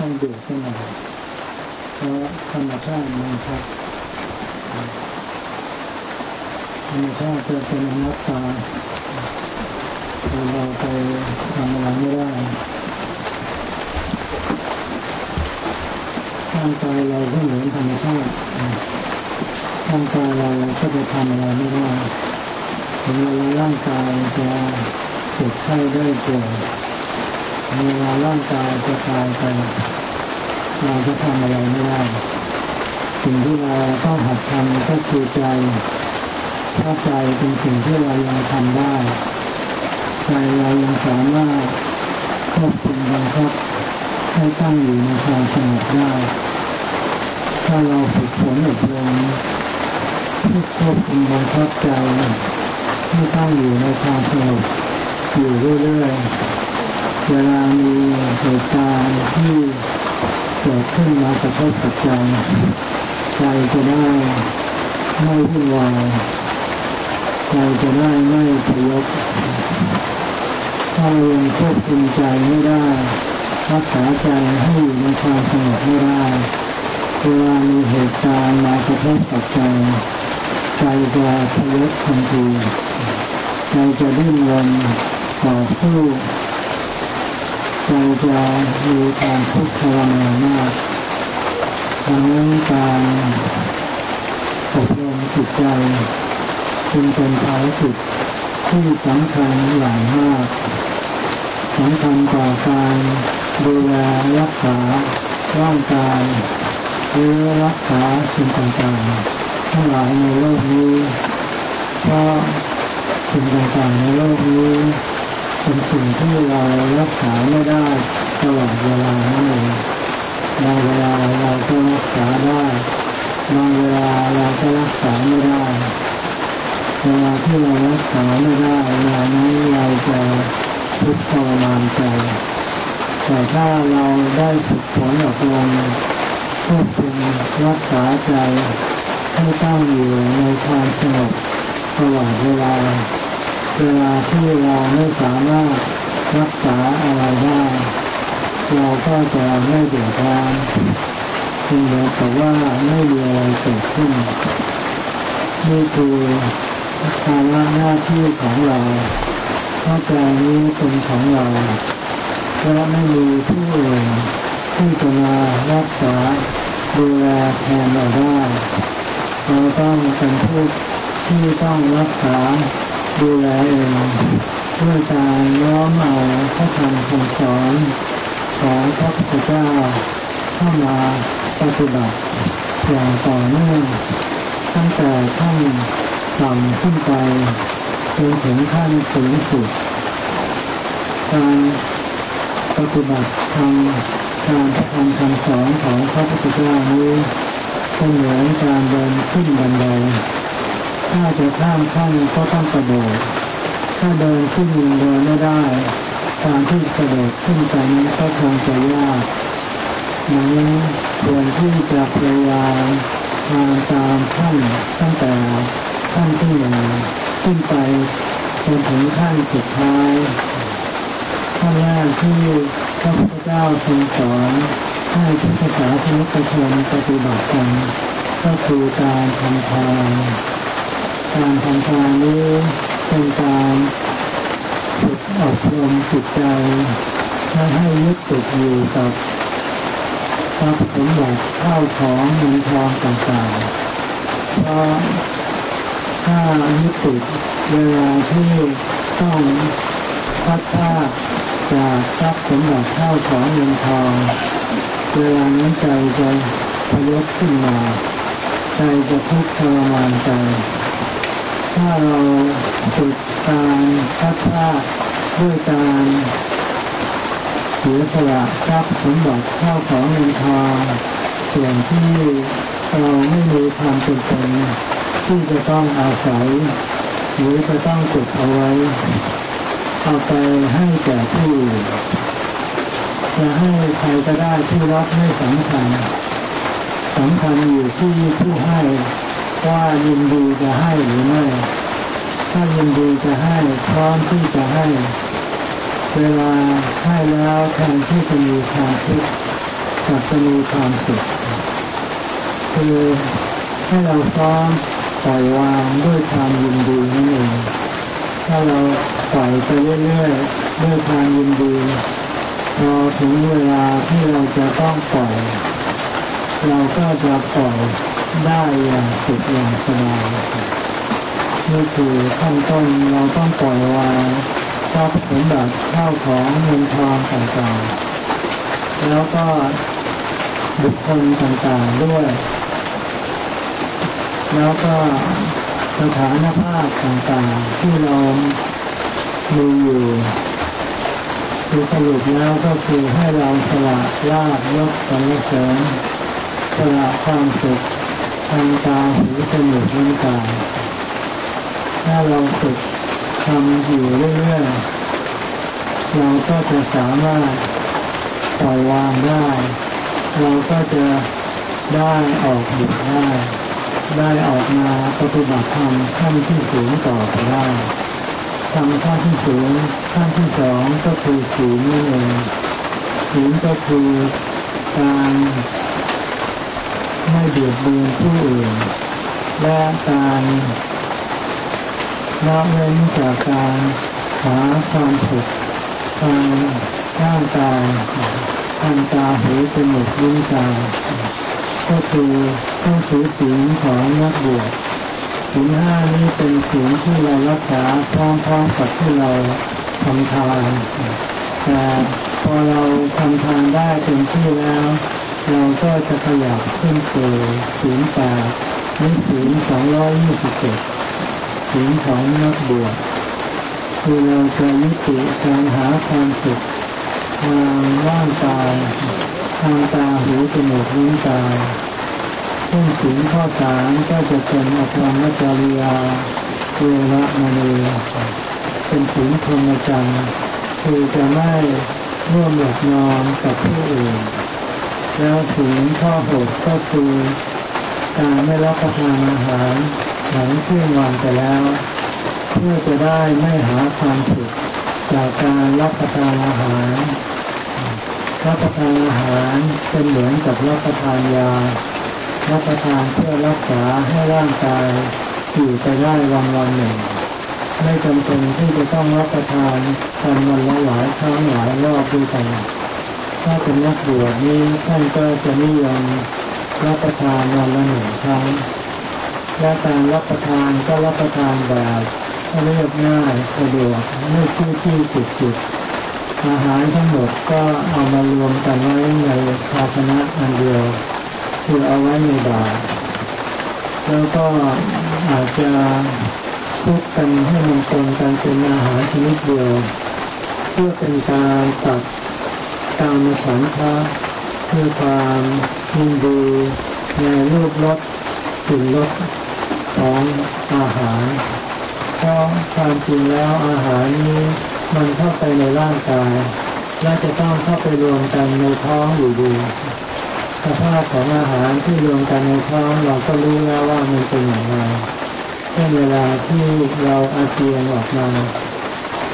ต้องดูขึ้นมาเพราะธรรมชาติมันครับธรรมชาติจะเป็นอนัตตาเราไปทำอะไรไม่ได้ร่างกายเราก็เหมือนธรรมชาติร่างกายเราก็จะทำอะไรไม่ได้ถึงเวลาร่างกายจะเจ็บไข้ได้ป่วย เวลาร่างกายจะตายไปเราจะทำอะไรไม่ได้ สิ่งที่เราต้องหัดทำก็คือใจถ้าใจเป็นสิ่งที่เรายังทำได้ ใจเรายังสามารถควบคุมบังคับให้ตั้งอยู่ในความสงบได้ ถ้าเราฝึกฝนอบรมที่ควบคุมบังคับใจให้ตั้งอยู่ในความสงบอยู่เรื่อยๆ เวลามีเหตุการณ์ที่เกิดขึ้นมากระทบกับใจใจจะได้ไม่วุ่นวายใจจะได้ไม่พยศถ้าเรายังควบคุมใจไม่ได้รักษาใจให้อยู่ในความสงบไม่ได้เวลามีเหตุการณ์มากระทบกับใจ ใจจะพยศทันทีใจจะดิ้นรนต่อสู้ ใจจะมีการทุกข์ทรมานมากดังนั้นการอบรมจิตใจจึงเป็นภารกิจที่สำคัญอย่างมากสำคัญต่อการดูแลรักษาร่างกายหรือรักษาสิ่งต่างๆทั้งหลายในโลกนี้เพราะสิ่งต่างๆในโลกนี้ สิ่งที่เรารักษาไม่ได้ตลอดเวลานั่นเองบางเวลาเราก็รักษาได้บางเวลาเราก็รักษาไม่ได้เวลาที่เรารักษาไม่ได้เวลานั้นเราจะทุกข์ทรมานใจแต่ถ้าเราได้ฝึกฝนอบรมควบคุมรักษาใจให้ตั้งอยู่ในความสงบตลอดเวลา เวลาที่เราไม่สามารถรักษาอะไรได้ เราก็จะไม่เดือดร้อนจึงเหมือนกับว่าไม่มีอะไรเกิดขึ้น นี่คือภาระหน้าที่ของเราเพราะใจนี้เป็นของเราและไม่มีผู้อื่นที่จะมารักษาดูแลแทนเราได้ เราต้องเป็นผู้ที่ต้องรักษา ดูแลเองด้วยการน้อมเอาพระธรรมคำสอนของพระพุทธเจ้าเข้ามาปฏิบัติอย่างต่อเนื่องตั้งแต่ขั้นต่ำขึ้นไปจนถึงขั้นสูงสุดการปฏิบัติธรรมการทำคำสอนของพระพุทธเจ้านี้เป็นเหมือนการเดินขึ้นบันได ถ้าจะข้ามขั้นก็ต้องกระโดดถ้าเดินขึ้นเดินไม่ได้การที่กระโดดขึ้นไปนั้นก็คงจะยากนั้นควรที่จะพยายามมาตามขั้นตั้งแต่ขั้นที่หนึ่งขึ้นไปจนถึงขั้นสุดท้ายขั้นแรกที่พระพุทธเจ้าทรงสอนให้พุทธศาสนิกชนปฏิบัติกันก็คือการทำทาน การทำทานนี้เป็นการฝึกอบรมจิตใจไม่ให้ยึดติดอยู่กับทรัพย์สมบัติข้าวของเงินทองต่างๆเพราะถ้ายึดติดเวลาที่ต้องพัดพาจากทรัพย์สมบัติข้าวของเงินทองเวลานั้นใจจะพยศขึ้นมาใจจะทุกข์ทรมานใจ ถ้าเราฝึกการพัดพาด้วยการเสียสละทรัพย์สมบัติข้าของเงินทองส่วนที่เราไม่มีความจำเป็นที่จะต้องอาศัย หรือจะต้องเก็บเอาไว้เอาไปให้แก่ผู้จะให้ใครก็ได้ผู้รับไม่สำคัญสำคัญอยู่ที่ผู้ให้ ว่ายินดีจะให้หรือไม่ ถ้ายินดีจะให้พร้อมที่จะให้ เวลาให้แล้วแทนที่จะมีความทุกข์กลับจะมีความสุขคือให้เราซ้อมปล่อยวางด้วยความยินดีนั่นเองถ้าเราปล่อยไปเรื่อยๆด้วยความยินดีพอถึงเวลาที่เราจะต้องปล่อย เราก็จะปล่อย ได้อย่างสุขอย่างสบายนี่คือขั้นต้นเราต้องปล่อยวางทรัพย์สมบัติข้าวของเงินทองต่างๆ แล้วก็บุคคลต่างๆด้วย แล้วก็สถานภาพต่างๆ ที่เรามีอยู่คือสรุปแล้วก็คือให้เราสละลาบยกสรรเสริญสละความสุข ทางตาหูจมูกลิ้นกายถ้าเราฝึกทำอยู่เรื่อยๆเราก็จะสามารถปล่อยวางได้ เราก็จะได้ออกบุญได้ ได้ออกมาปฏิบัติธรรมขั้นที่สูงต่อไปได้ทำขั้นที่สูงขั้นที่สองก็คือศีลนั่นเองศีลก็คือการ ไม่เบียดเบียนผู้อื่น และการละเว้นจากการหาความสุขทางร่างกายทางตาหูจมูกลิ้นกายก็คือต้องถือศีลของนักบวชศีลห้านี้เป็นศีลที่เรารักษาพร้อมๆกับที่เราทำทานแต่พอเราทำทานได้เต็มที่แล้ว เราก็จะขยับขึ้นสู่ศีลแปดนี่ศีลสองร้อยยี่สิบเจ็ดศีลของนักบวชคือเราจะยุติการหาความสุขทางร่างกายทางตาหูจมูกลิ้นกายซึ่งศีลข้อสามก็จะเป็นอภรรมจริยาเวรมณีเป็นศีลพรหมจรรย์คือจะไม่ร่วมหลับนอนกับผู้อื่น แล้วศีลข้อหกก็คือการไม่รับประทานอาหารหลังเที่ยงวันไปแล้ว เพื่อจะได้ไม่หาความสุขจากการรับประทานอาหาร รับประทานอาหารเป็นเหมือนกับรับประทานยา รับประทานเพื่อรักษาให้ร่างกายอยู่ไปได้วันวันหนึ่ง ไม่จำเป็นที่จะต้องรับประทานกันวันละหลายครั้งหลายรอบด้วยกัน ถ้าเป็นนักบวชนี้ท่านก็จะนิยมรับประทานวันละหนึ่งครั้ง และการรับประทานก็รับประทานแบบเรียบง่ายสะดวกไม่ชี้ชี้จุดจุดอาหารทั้งหมดก็เอามารวมกันไว้ในภาชนะอันเดียว คือเอาไว้ในบาตรแล้วก็อาจจะคุกกันให้มันตรงกันเป็นอาหารชนิดเดียว เพื่อเป็นการตัด การมฉันทะคือความยินดีในรูปรสกลิ่นรสของอาหาร เพราะความจริงแล้วอาหารนี้มันเข้าไปในร่างกาย และจะต้องเข้าไปรวมกันในท้องอยู่ดี สภาพของอาหารที่รวมกันในท้องเราก็รู้แล้วว่ามันเป็นอย่างไรเช่นเวลาที่เราอาเจียนออกมา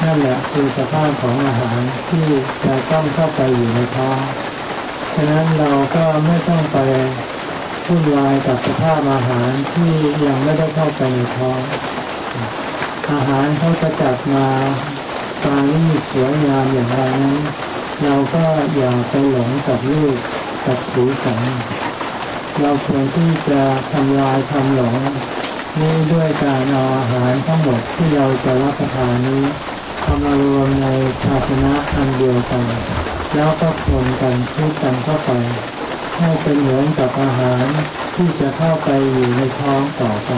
นั่นแหละคือสภาพของอาหารที่จะต้องเข้าไปอยู่ในท้องฉะนั้นเราก็ไม่ต้องไปวุ่นวายกับสภาพอาหารที่ยังไม่ได้เข้าไปในท้องอาหารเขาจะจัดมาตานี่สวยงามอย่างไรนั้นเราก็อย่าไปหลงกับรูปกับสีสันเราควรที่จะทำลายทำหลงนี้ด้วยการเอาอาหารทั้งหมดที่เราจะรับประทานนี้ ทำมารวมในภาชนะอันเดียวกัน แล้วก็คนกันพูดกันเข้าไปให้เป็นเหมือนกับอาหารที่จะเข้าไปอยู่ในท้องต่อไป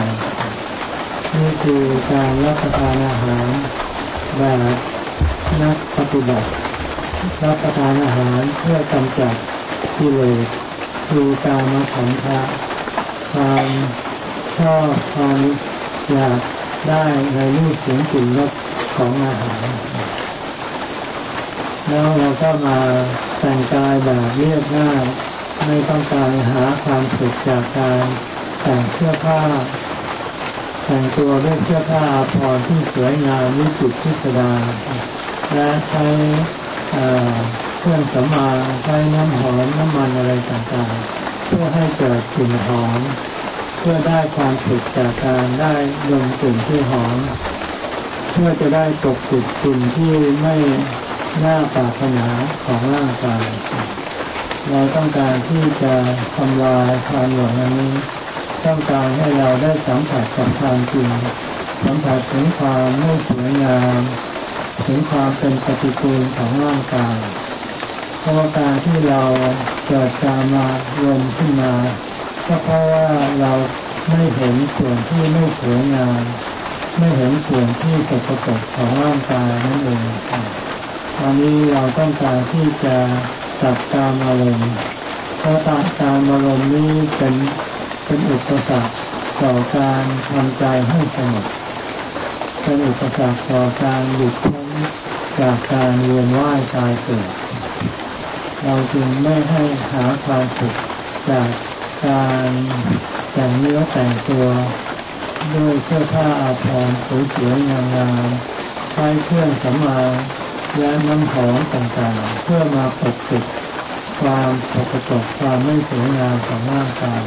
นี่คือการรับประทานอาหารแบบนักปฏิบัติ รับประทานอาหารเพื่อกำจัดกิเลสคือการมาฉันทะความชอบความอยากได้ในรูปเสียงกลิ่นรส ของอาหาร แล้วเราก็มาแต่งกายแบบเรียบง่ายไม่ต้องการหาความสุขจากการแต่งเสื้อผ้า แต่งตัวด้วยเสื้อผ้าพรที่สวยงามวิจิตรพิสดารและใช้เครื่องสำอางใช้น้ำหอมน้ำมันอะไรต่างๆ เพื่อให้เกิดกลิ่นหอม เพื่อได้ความสุขจากการได้ดมกลิ่นที่หอม เพื่อจะได้ตกติดกลิ่นที่ไม่น่าปรารถนาของร่างกาย เราต้องการที่จะทำลายความหลงนี้ ต้องการให้เราได้สัมผัสกับความจริงสัมผัสถึงความไม่สวยงาม ถึงความเป็นปฏิกูลของร่างกายเพราะการที่เราเกิดการมาลมขึ้นมาก็เพราะว่าเราไม่เห็นส่วนที่ไม่สวยงาม ไม่เห็นส่วนที่สกปรกของร่างกายนั่นเองตอนนี้เราต้องการที่จะตัดการอารมณ์เพราะตัดการอารมณ์นี้เป็นเป็นอุปสรรคต่อการทำใจให้สงบเป็นอุปสรรคต่อการหยุดพ้นจากการเวียนว่ายตายเกิดเราจึงไม่ให้หาความสุขจากการแต่งเนื้อแต่งตัว ด้วยเสื้อผ้าอาภรณ์สวยๆงามๆใช้เครื่องสำอางและน้ำหอมต่างๆ เพื่อมาปกปิดความสกปกความไม่สวยงามของร่างกาย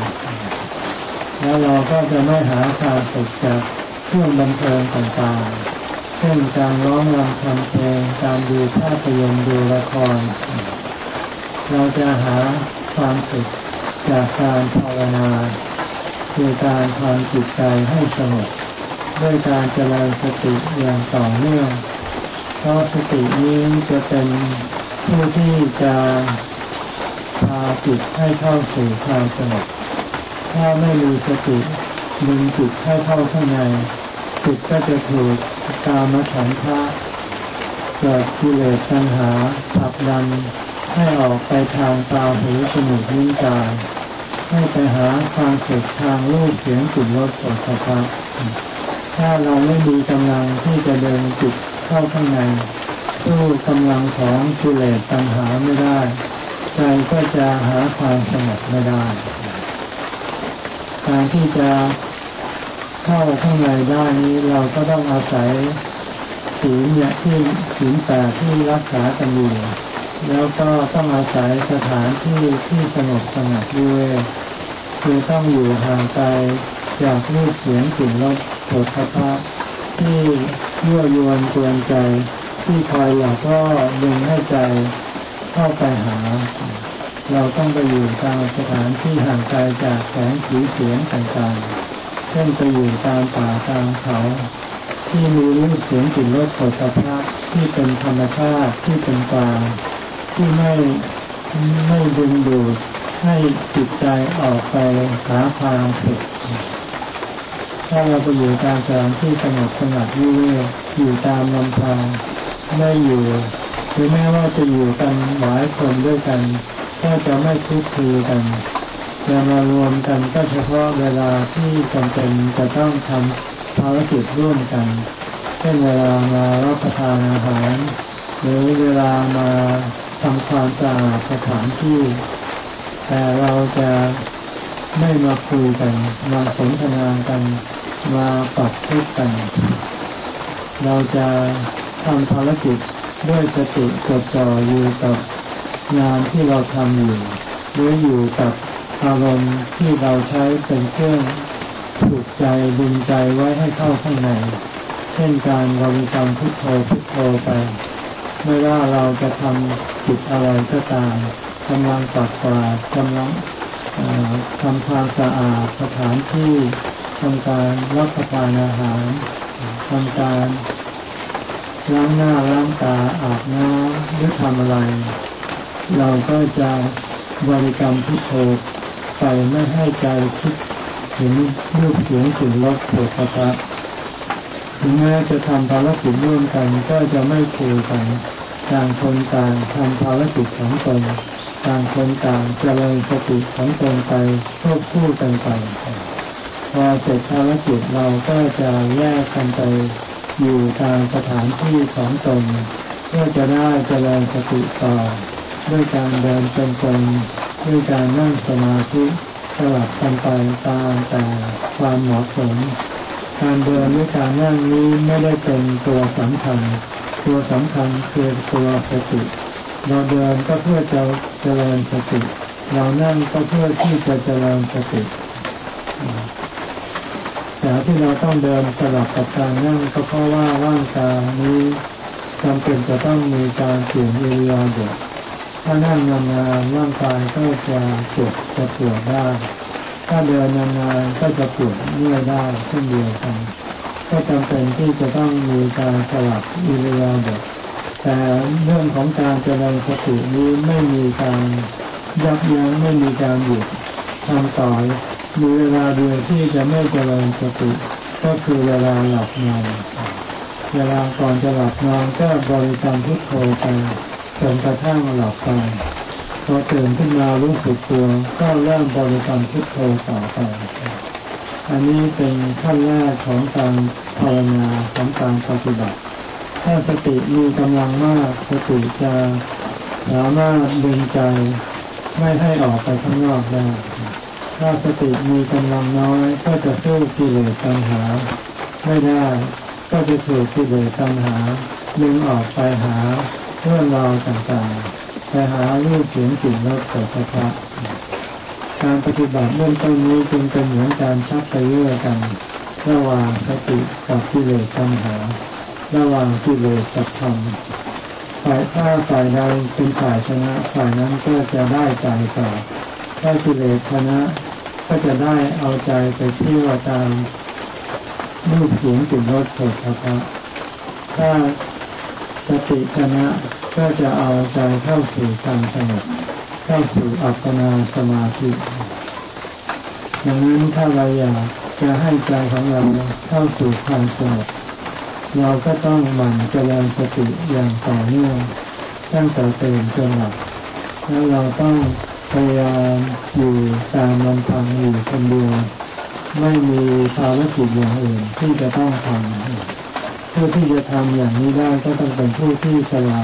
แล้วเราก็จะไม่หาความสุขจากเครื่องบันเทิงต่างๆ เช่นการร้องรำทำเพลงการดูภาพยนตร์ดูละคร เราจะหาความสุขจากการภาวนา คือการทำจิตใจให้สงบด้วยการเจริญสติอย่างต่อเนื่อง เพราะสตินี้จะเป็นผู้ที่จะพาจิตให้เข้าสู่ความสงบ ถ้าไม่มีสติดึงจิตให้เข้าข้างในจิตก็จะถูกกามฉันทะเกิดกิเลสตัณหาขับดันให้ออกไปทางตาหูจมูกลิ้นกาย ให้ไปหาความสุขทางรูปเสียงกลิ่นรสโผฏฐัพถ้าเราไม่มีกำลังที่จะเดินจิตเข้าข้างในสู้กำลังของกิเลสตัณหาไม่ได้ ใจก็จะหาความสงบไม่ได้การที่จะเข้าข้างในได้นี้เราก็ต้องอาศัยศีลเนี่ยที่ศีลแปดที่รักษากันอยู่แล้วก็ต้องอาศัยสถานที่ที่สงบสงัดด้วย คือต้องอยู่ห่างไกลจากรูปเสียงกลิ่นรสโผฏฐัพพะที่ยั่วยวนกวนใจ ที่คอยหลอกล่อดึงให้ใจเข้าไปหา เราต้องไปอยู่ตามสถานที่ห่างไกลจากแสงสีเสียงต่างๆ เช่นไปอยู่ตามป่าตามเขา ที่มีรูปเสียงกลิ่นรสโผฏฐัพพะที่เป็นธรรมชาติที่เป็นกลางที่ไม่ไม่ดึงดูด ให้จิตใจออกไปหาความสุข ถ้าเราไปอยู่ตามสถานที่สงบสงัดยิ่อยู่ตามลำพังไม่อยู่หรือแม้ว่าจะอยู่กันหลายคนด้วยกัน ก็จะไม่คุกคีกันจะมารวมกันก็เฉพาะเวลาที่จำเป็นจะต้องทำภารกิจร่วมกันเช่นเวลามารับประทานอาหาร หรือเวลามาทำความสะอาดสถานที่ แต่เราจะไม่มาคุยกัน มาสนทนากัน มาปรับทุกกัน เราจะทำภารกิจด้วยสติจดจ่ออยู่กับงานที่เราทำอยู่หรืออยู่กับอารมณ์ที่เราใช้เป็นเครื่องผูกใจดึงใจไว้ให้เข้าข้างใน เช่นการบริกรรมพุทโธพุทโธไป ไม่ว่าเราจะทำจิตอะไรก็ตาม กำลังปัดกวาดกำลังทำความสะอาดสถานที่ทำการรับประทานอาหารทำการล้างหน้าล้างตาอาบน้ำหรือทำอะไร เราก็จะบริกรรมพุทโธไปไม่ให้ใจคิดถึงรูปเสียงกลิ่นรสโผฏฐะถึงแม้จะทำภารกิจร่วมกันก็จะไม่คุยกันต่างคนต่างทำภารกิจของตน ต่างคนต่างเจริญสติของตนไปควบคู่กันไปพอเสร็จภารกิจเราก็จะแยกกันไปอยู่ตามสถานที่ของตนเพื่อจะได้เจริญสติต่อ ด้วยการเดินจงกรมด้วยการนั่งสมาธิสลับกันไปตามแต่ความเหมาะสม การเดินด้วยการนั่งนี้ไม่ได้เป็นตัวสำคัญ ตัวสำคัญคือตัวสติ เราเดินก็เพื่อจะ เจริญสติ เรานั่งก็เพื่อที่จะเจริญสติแต่ที่เราต้องเดินสลับกับการนั่งก็เพราะว่าร่างกายนี้จำเป็นจะต้องมีการเปลี่ยนอิริยาบถถ้านั่งนานๆร่างกายก็จะเจ็บจะปวดได้ ถ้าเดินนานๆก็จะปวดเมื่อยได้เช่นเดียวกัน ก็จำเป็นที่จะต้องมีการสลับอิริยาบถ แต่เรื่องของการเจริญสตินี้ไม่มีการยับยั้งไม่มีการหยุดทำต่อมีเวลาเดียวที่จะไม่เจริญสติ ก็คือเวลาหลับนอนเวลาก่อนจะหลับนอนก็บริกรรมพุทโธไปจนกระทั่งหลับไปพอตื่นขึ้นมารู้สึกตัวก็เริ่มบริกรรมพุทโธต่อไป อันนี้เป็นขั้นแรกของการภาวนาของการปฏิบัติ ถ้าสติมีกำลังมากสติจะสามารถดึงใจไม่ให้ออกไปข้างนอกได้ ถ้าสติมีกำลังน้อยก็จะสู้กิเลสตัณหา ไม่ได้ก็จะถูกกิเลสตัณหาดึงออกไปหาเรื่องราวต่างๆไปหารูปเสียงกลิ่นรสโผฏฐะการปฏิบัติเบื้องต้นนี้จึงเป็นเหมือนการชักไปเรื่อยกัน ระหว่างสติกับกิเลสตัณหา ระหว่างกิเลสกับธรรมฝ่ายถ้าฝ่ายใดเป็นฝ่ายชนะฝ่ายนั้นก็จะได้ใจต่อถ้ากิเลสชนะก็จะได้เอาใจไปเที่ยวตามรูปเสียงกลิ่นรสโผฏฐะถ้าสติชนะก็จะเอาใจเข้าสู่ความสงบเข้าสู่อัปปนาสมาธิดังนั้นถ้าเราอยากจะให้ใจของเราเข้าสู่ความสงบ เราก็ต้องหมั่นเจริญสติอย่างต่อเนื่องตั้งแต่ตื่นจนหลับแล้วเราต้องพยายามอยู่ตามลำพังอยู่คนเดียวไม่มีภารกิจอย่างอื่นที่จะต้องทำผู้ที่จะทำอย่างนี้ได้ก็ต้องเป็นผู้ที่สละ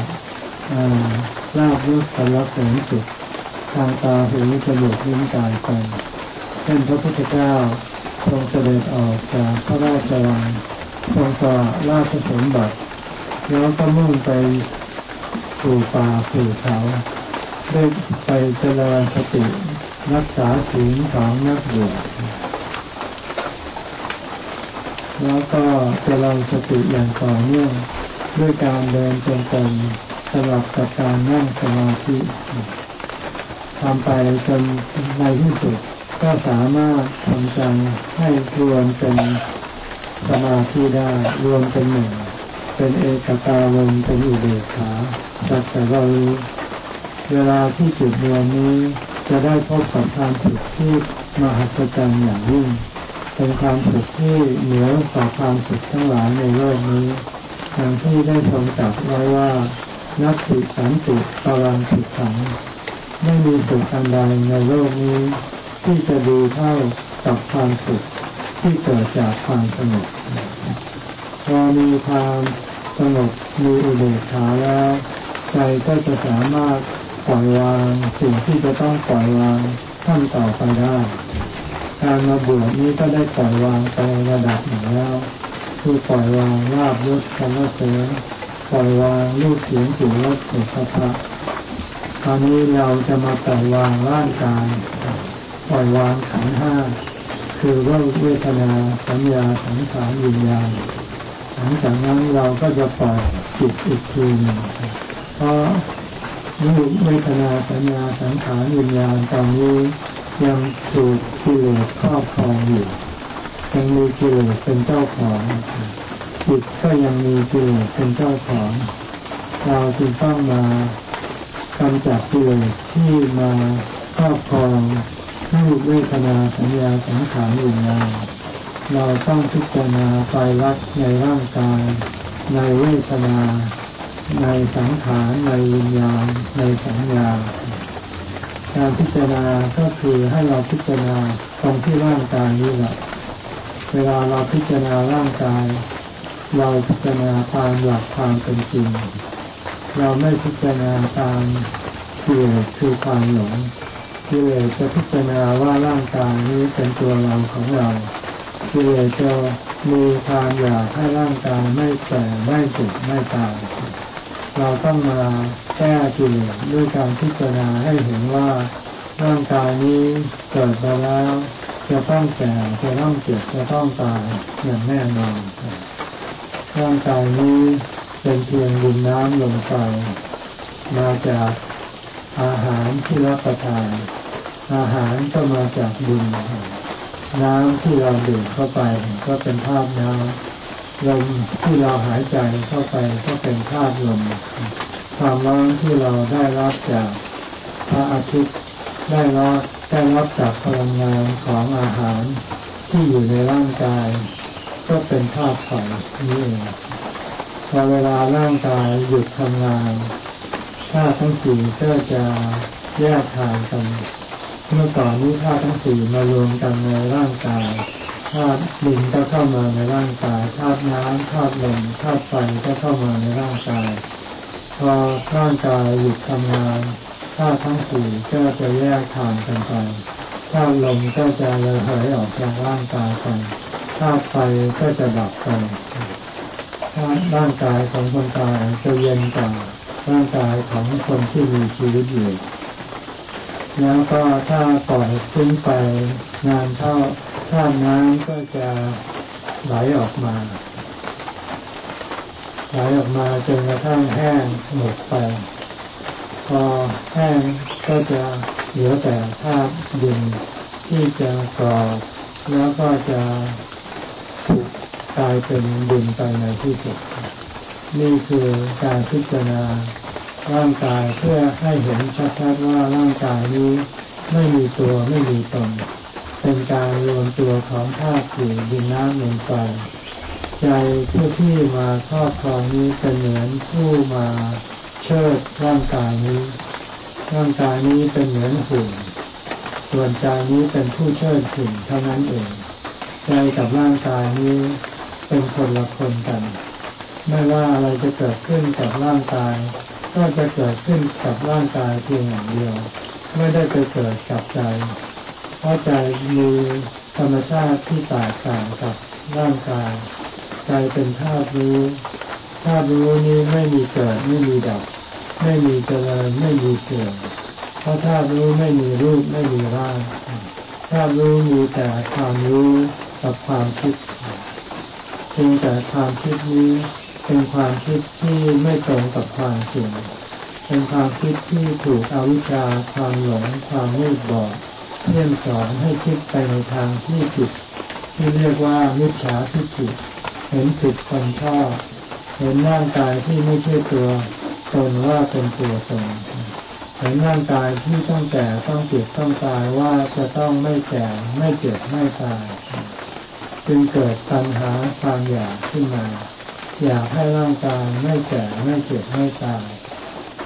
ลาบยศสารเสริญสุดทางตาหูจมูกลิ้นกายใจเช่นพระพุทธเจ้าทรงเสด็จออกจากพระราชวัง ทรงสละราชสมบัติ แล้วก็มุ่งไปสู่ป่าสู่เขาได้ไปเจริญสติรักษาศีลของนักบวชแล้วก็เจริญสติอย่างต่อเนื่องด้วยการเดินจงกรมสลับกับการนั่งสมาธิทำไปจนในที่สุดก็สามารถทำใจให้รวมเป็น สมาธิได้รวมเป็นหนึ่ง เป็นเอกตาลมเป็นอุเบกขาสักแต่เราเวลาที่จิตดวงนี้จะได้พบกับความสุขที่มหัศจรรย์อย่างยิ่ง เป็นความสุขที่เหนือกว่าความสุขทั้งหลายในโลกนี้อย่างที่ได้ทรงตรัสไว้ว่านักสิสันติปรังสุขขังไม่มีสุขอันใดในโลกนี้ ที่จะดีเท่ากับความสุขที่เกิดจากความสงบ พอมีความสงบมีอุเบกขาแล้วใจก็จะสามารถปล่อยวางสิ่งที่จะต้องปล่อยวางขั้นต่อไปได้การมาบวชนี้ก็ได้ปล่อยวางไประดับหนึ่งแล้วคือปล่อยวางลาบยศคำว่าเสริมปล่อยวางรูปเสียงกลิ่นรสสุขภาพตอนนี้เราจะมาปล่อยวางร่างกาย ปล่อยวางขันห้าคือว่าเวทนาสัญญาสังขารวิญญาณ หลังจากนั้นเราก็จะปล่อยจิตอีกทีหนึ่งเพราะรูปเวทนาสัญญาสังขารวิญญาณตอนนี้ยังถูกกิเลสครอบครองอยู่ยังมีกิเลสเป็นเจ้าของจิตก็ยังมีกิเลสเป็นเจ้าของ เราจึงต้องมากำจัดกิเลสที่มาครอบครองรูปเวทนาสัญญาสังขารวิญญาณ เราต้องพิจารณาไฟรักในร่างกาย ในเวทนา ในสังขารในวิญญาณ ในสัญญา การพิจารณาก็คือให้เราพิจารณาตรงที่ร่างกายนี้แหละเวลาเราพิจารณาร่างกาย เราพิจารณาตามหลักความเป็นจริง เราไม่พิจารณาตามกิเลสคือความหลงกิเลสจะพิจารณาว่าร่างกายนี้เป็นตัวเราของเรา กิเลสจะมีความอยากให้ร่างกายไม่แก่ไม่เจ็บไม่ตายเราต้องมาแก้กิเลสด้วยการพิจารณาให้เห็นว่าร่างกายนี้เกิดมาแล้วจะต้องแก่จะต้องเจ็บจะต้องตายอย่างแน่นอนร่างกายนี้เป็นเพียงดินน้ำลมไฟมาจากอาหารที่รับประทาน อาหารก็มาจากดินน้ น้ำที่เราดื่มเข้าไปก็เป็นธาตุน้ำลมที่เราหายใจเข้าไปก็เป็นธาตุลมความร้อนที่เราได้รับจากพระอาทิตย์ได้รับได้รับจากพลังงานของอาหารที่อยู่ในร่างกาย ก็เป็นธาตุไฟนี่เองพอเวลาร่างกายหยุดทำงานธาตุทั้งสี่ก็จะแยกทางกัน เมื่อก่อนนี้ธาตุทั้งสี่มารวมกันในร่างกายธาตุดินก็เข้ามาในร่างกายธาตุน้ำธาตุลมธาตุไฟก็เข้ามาในร่างกาย พอร่างกายหยุดทำงานธาตุทั้งสี่ก็จะแยกทางกันไปธาตุลมก็จะระเหยออกจากร่างกายไปธาตุไฟก็จะดับไปร่างกายของคนตายจะเย็นกว่าร่างกายของคนที่มีชีวิตอยู่ แล้วก็ถ้าปล่อยทิ้งไปงานเท่าท่าน้ำก็จะไหลออกมาไหลออกมาจนกระทั่งแห้งหมดไป พอแห้งก็จะเหลือแต่ธาตุดินที่จะกรอบแล้วก็จะถูกกลายเป็นดินไปในที่สุด นี่คือการพิจารณา ร่างกายเพื่อให้เห็นชัดๆว่าร่างกายนี้ไม่มีตัวไม่มีตน เป็นการรวมตัวของธาตุสี่ดินน้ำลมไฟใจผู้ที่มาครอบครองนี้เป็นเหมือนผู้มาเชิดร่างกายนี้ร่างกายนี้เป็นเหมือนหุ่นส่วนใจนี้เป็นผู้เชิดหุ่นเท่านั้นเองใจกับร่างกายนี้เป็นคนละคนกัน ไม่ว่าอะไรจะเกิดขึ้นกับร่างกาย ก็จะเกิดขึ้นกับร่างกายเพียงอย่างเดียว ไม่ได้ไปเกิดกับใจ เพราะใจมีธรรมชาติที่แตกต่างกับร่างกาย ใจเป็นธาตุรู้ธาตุรู้นี้ไม่มีเกิดไม่มีดับ ไม่มีเจริญไม่มีเสื่อมเพราะธาตุรู้ไม่มีรูปไม่มีร่างธาตุรู้มีแต่ความรู้กับความคิดเพียงแต่ความคิดนี้ เป็นความคิดที่ไม่ตรงกับความจริงเป็นความคิดที่ถูกอวิชชาความหลงความมืดบอดเสี่ยมสอนให้คิดไปในทางที่ผิดที่เรียกว่ามิจฉาทิฏฐิเห็นผิดคนชอบเห็นร่างกายที่ไม่ใช่ตัวตนว่าเป็นตัวตนเห็นร่างกายที่ต้องแก่ต้องเจ็บต้องตายว่าจะต้องไม่แก่ไม่เจ็บไม่ตาย จึงเกิดปัญหาความอยากขึ้นมา อยากให้ร่างกายไม่แก่ไม่เจ็บไม่ตาย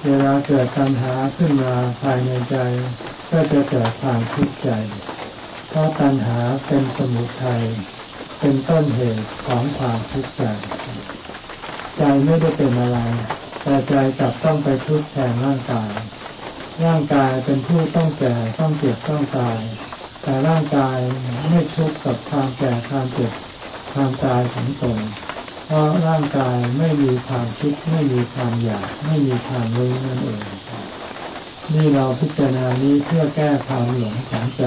เวลาเกิดปัญหาขึ้นมาภายในใจ ก็จะเกิดความทุกข์ใจ เพราะปัญหาเป็นสมุทัยเป็นต้นเหตุของความทุกข์ใจใจไม่ได้เป็นอะไร แต่ใจกลับต้องไปทุกข์แทนร่างกาย ร่างกายเป็นผู้ต้องแก่ต้องเจ็บต้องตาย แต่ร่างกายไม่ทุกข์กับความแก่ความเจ็บความตายของตน ราะร่างกายไม่มีความคิดไม่มีความอยาก ไม่มีความรู้นั่นเอง นี่เราพิจารณานี้เพื่อแก้ความหลงของใจ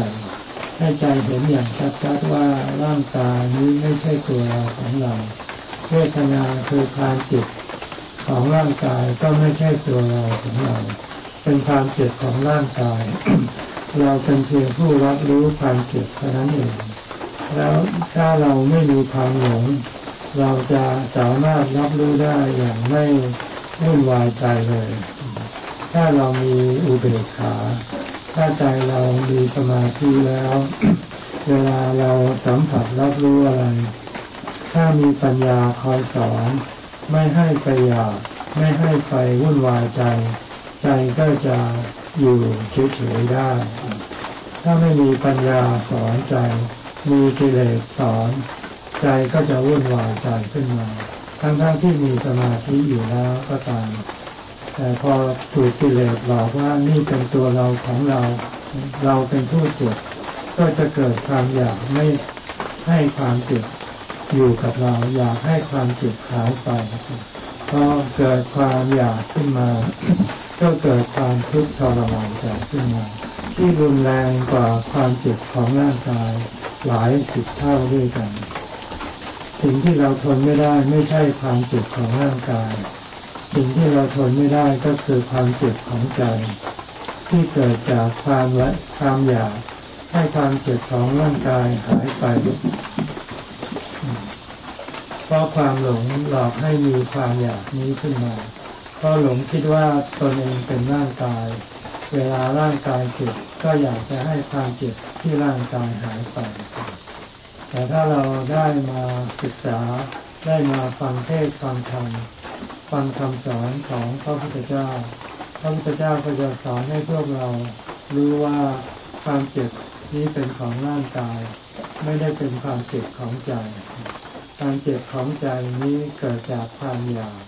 ให้ใจเห็นอย่างชัดๆว่าร่างกายนี้ไม่ใช่ตัวเราของเราเวทนาคือความเจ็บของร่างกายก็ไม่ใช่ตัวเราของเรา เป็นความเจ็บของร่างกาย เราเป็นเพียงผู้รับรู้ความเจ็บเท่านั้นเอง แล้วถ้าเราไม่มีความหลง เราจะสามารถรับรู้ได้อย่างไม่วุ่นวายใจเลย ถ้าเรามีอุเบกขา ถ้าใจเรามีสมาธิแล้ว เวลาเราสัมผัสรับรู้อะไร ถ้ามีปัญญาคอยสอน ไม่ให้ไปอยากไม่ให้ไปวุ่นวายใจ ใจก็จะอยู่เฉยๆได้ ถ้าไม่มีปัญญาสอนใจ มีกิเลสสอน ใจก็จะวุ่นวายใจขึ้นมา ทั้งๆทที่มีสมาธิอยู่แล้วก็ตาม แต่พอถูกกิเลสหลอกว่านี่เป็นตัวเราของเรา เราเป็นผู้เจ็บก็จะเกิดความอยากไม่ให้ความเจ็บอยู่กับเรา อยากให้ความเจ็บหายไปพอเกิดความอยากขึ้นมา ก็เกิดความทุกข์ทรมานใจขึ้นมาที่รุนแรงกว่าความเจ็บของร่างกายหลายสิบเท่าด้วยกัน สิ่งที่เราทนไม่ได้ไม่ใช่ความเจ็บของร่างกาย สิ่งที่เราทนไม่ได้ก็คือความเจ็บของใจ ที่เกิดจากความละความอยากให้ความเจ็บของร่างกายหายไป เพราะความหลงหลอกให้มีความอยากนี้ขึ้นมา เพราะหลงคิดว่าตนเองเป็นร่างกาย เวลาร่างกายเจ็บก็อยากจะให้ความเจ็บที่ร่างกายหายไป แต่ถ้าเราได้มาศึกษาได้มาฟังเทศฟังธรรมฟังคำสอนของพระพุทธเจ้า พระพุทธเจ้าก็จะสอนให้พวกเรารู้ว่าความเจ็บนี้เป็นของร่างกาย ไม่ได้เป็นความเจ็บของใจการเจ็บของใจนี้เกิดจากความอยาก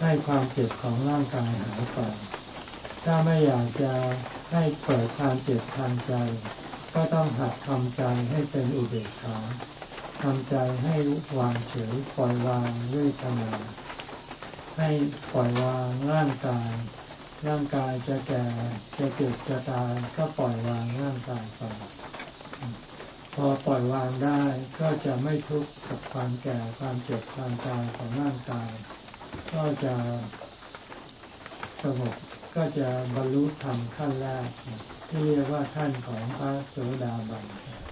ให้ความเจ็บของร่างกายหายไปถ้าไม่อยากจะให้เปิดความเจ็บทางใจ ก็ต้องหัดทำใจให้เป็นอุเบกขาทำใจให้วางเฉยปล่อยวางเวทนาให้ปล่อยวางร่างกาย ร่างกายจะแก่จะเจ็บจะตายก็ปล่อยวางร่างกายไปพอปล่อยวางได้ก็จะไม่ทุกข์กับความแก่ความเจ็บความตายของร่างกาย ก็จะสงบก็จะบรรลุธรรมขั้นแรก ที่เรียกว่าขั้นของพระโสดาบัน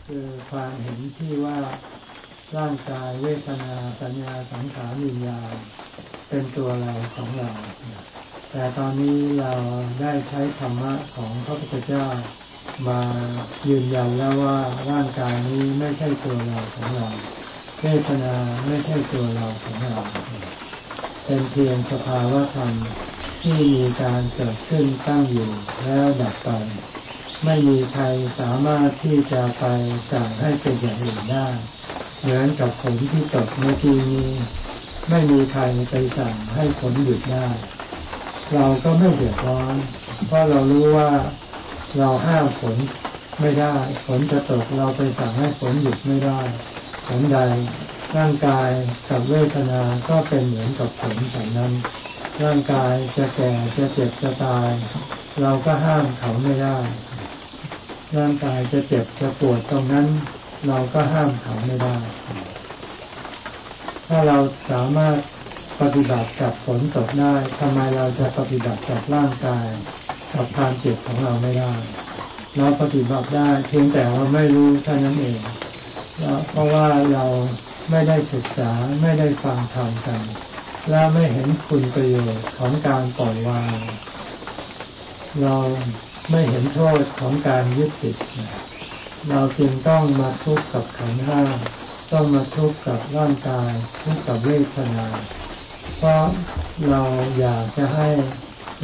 คือความเห็นที่ว่าร่างกายเวทนาสัญญาสังขารวิญญาณเป็นตัวเราของเรา แต่ตอนนี้เราได้ใช้ธรรมะของพระพุทธเจ้ามายืนยันแล้วว่าร่างกายนี้ไม่ใช่ตัวเราของเรา เวทนาไม่ใช่ตัวเราของเรา เป็นเพียงสภาวะธรรมที่มีการเกิดขึ้นตั้งอยู่แล้วดับไป ไม่มีใครสามารถที่จะไปสั่งให้เป็นอย่างอื่นได้เหมือนกับฝนที่ตกเมื่อกี้นี้ ไม่มีใครไปสั่งให้ฝนหยุดได้ เราก็ไม่เดือดร้อน เพราะเรารู้ว่าเราห้ามฝนไม่ได้ ฝนจะตกเราไปสั่งให้ฝนหยุดไม่ได้ฝนใดร่างกายกับเวทนา ก็เป็นเหมือนกับฝนแต่นั้น ร่างกายจะแก่จะเจ็บจะตาย เราก็ห้ามเขาไม่ได้ ร่างกายจะเจ็บจะปวดตรงนั้น เราก็ห้ามเขาไม่ได้ ถ้าเราสามารถปฏิบัติกับฝนตกได้ทำไมเราจะปฏิบัติกับร่างกาย กับความเจ็บของเราไม่ได้ เราปฏิบัติได้เพียงแต่เราไม่รู้เท่านั้นเองเพราะว่าเราไม่ได้ศึกษาไม่ได้ฟังธรรมกัน และไม่เห็นคุณประโยชน์ของการปล่อยวาง เรา ไม่เห็นโทษของการยึดติด เราจึงต้องมาทุกข์กับขันห้า ต้องมาทุกข์กับร่างกาย ทุกข์กับเวทนา เพราะเราอยากจะให้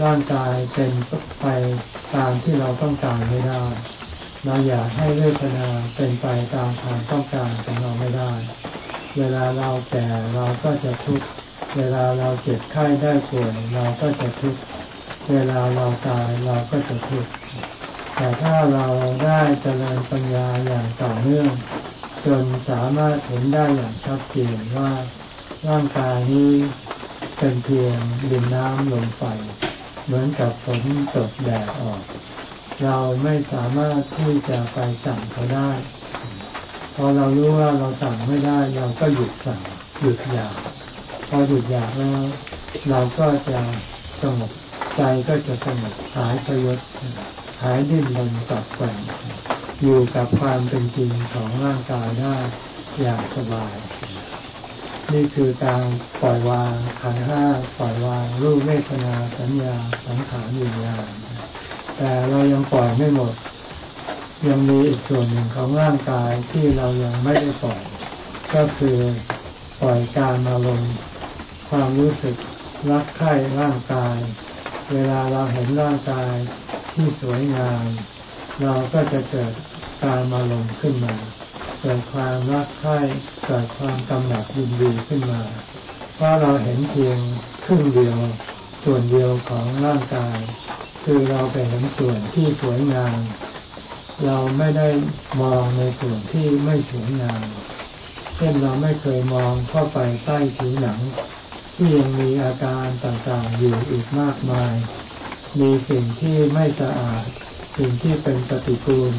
ร่างกายเป็นไปตามที่เราต้องการไม่ได้ เราอยากให้เวทนาเป็นไปตามความต้องการของเราไม่ได้ เวลาเราแก่เราก็จะทุกข์ เวลาเราเจ็บไข้ได้ป่วยเราก็จะทุกข์ เวลาเราตายเราก็จะทุกข์แต่ถ้าเราได้เจริญปัญญาอย่างต่อเนื่อง จนสามารถเห็นได้อย่างชัดเจนว่าร่างกายนี้เป็นเพียงดินน้ำลมไฟเหมือนกับฝนตกแดดออก เราไม่สามารถที่จะไปสั่งเขาได้ พอเรารู้ว่าเราสั่งไม่ได้ เราก็หยุดสั่งหยุดอยาก พอหยุดอยากแล้ว เราก็จะสงบ ใจก็จะสงบหายพยศหายดิ้นรนกับแกงอยู่กับความเป็นจริงของร่างกายได้อย่างสบาย นี่คือการปล่อยวางขันห้าปล่อยวางรูปเวทนาสัญญาสังขารวิญญาณแต่เรายังปล่อยไม่หมด ยังมีอีกส่วนหนึ่งของร่างกายที่เรายังไม่ได้ปล่อย ก็คือปล่อยการมาลงความรู้สึกรักใคร่ร่างกาย เวลาเราเห็นร่างกายที่สวยงาม เราก็จะเกิดการมาลงขึ้นมา เกิดความรักใคร่เกิดความกำหนัดยินดีขึ้นมาเพราะเราเห็นเพียงครึ่งเดียวส่วนเดียวของร่างกาย คือเราไปเห็นส่วนที่สวยงาม เราไม่ได้มองในส่วนที่ไม่สวยงามเช่นเราไม่เคยมองเข้าไปใต้ผิวหนัง ที่ยังมีอาการต่างๆอยู่อีกมากมาย มีสิ่งที่ไม่สะอาด สิ่งที่เป็นปฏิกูล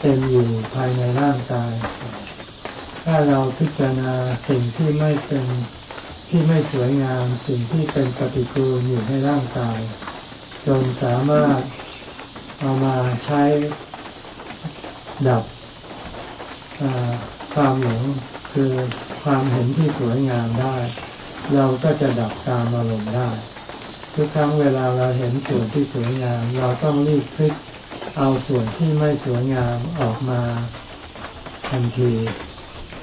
เต็มอยู่ภายในร่างกาย ถ้าเราพิจารณาสิ่งที่ไม่เป็นที่ไม่สวยงาม สิ่งที่เป็นปฏิกูลอยู่ในร่างกาย จนสามารถเอามาใช้ดับความหลงคือความเห็นที่สวยงามได้ เราก็จะดับการอารมณ์ได้ ทุกครั้งเวลาเราเห็นส่วนที่สวยงาม เราต้องรีบพลิกเอาส่วนที่ไม่สวยงามออกมาทันที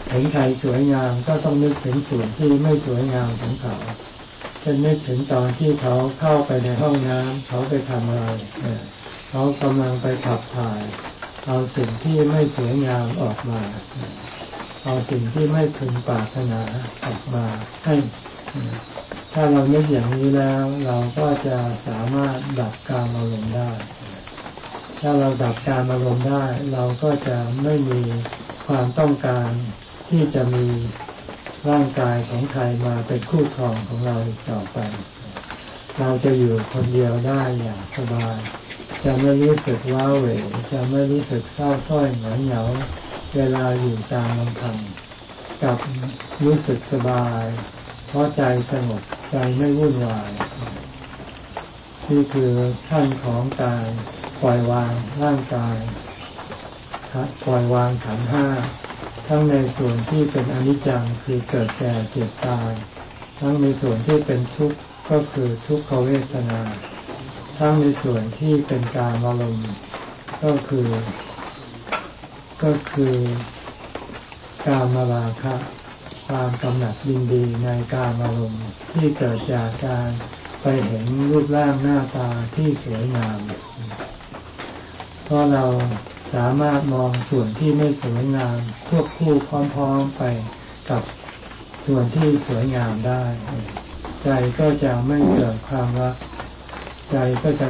เห็นใครสวยงามก็ต้องนึกถึงส่วนที่ไม่สวยงามของเขาจะนึกถึงตอนที่เขาเข้าไปในห้องน้ำเขาไปทำอะไรเขากำลังไปขับถ่าย เอาสิ่งที่ไม่สวยงามออกมา เอาสิ่งที่ไม่พึงปรารถนาออกมาให้ ถ้าเรานึกอย่างนี้แล้ว เราก็จะสามารถดับการอารมณ์ได้ ถ้าเราดับการอารมณ์ได้ เราก็จะไม่มีความต้องการที่จะมีร่างกายของใครมาเป็นคู่ครองของเราต่อไป เราจะอยู่คนเดียวได้อย่างสบาย จะไม่รู้สึกว้าเหวจะไม่รู้สึกเศร้าส้อยเหงาเหงาเวลาอยู่ตามลำพังกับรู้สึกสบาย เพราะใจสงบใจไม่วุ่นวายนี่คือขั้นของการปล่อยวางร่างกายปล่อยวางขันห้าทั้งในส่วนที่เป็นอนิจจังคือเกิดแก่เจ็บตาย ทั้งในส่วนที่เป็นทุกข์ก็คือทุกขเวทนา ทั้งในส่วนที่เป็นการอารมณ์ก็คือ ก็คือการมาราคะ ความกำหนัดยินดีในการอารมณ์ที่เกิดจากการไปเห็นรูปร่างหน้าตาที่สวยงาม เพราะเราสามารถมองส่วนที่ไม่สวยงามควบคู่พร้อมๆไปกับส่วนที่สวยงามได้ ใจก็จะไม่เกิดความรักใจก็จะ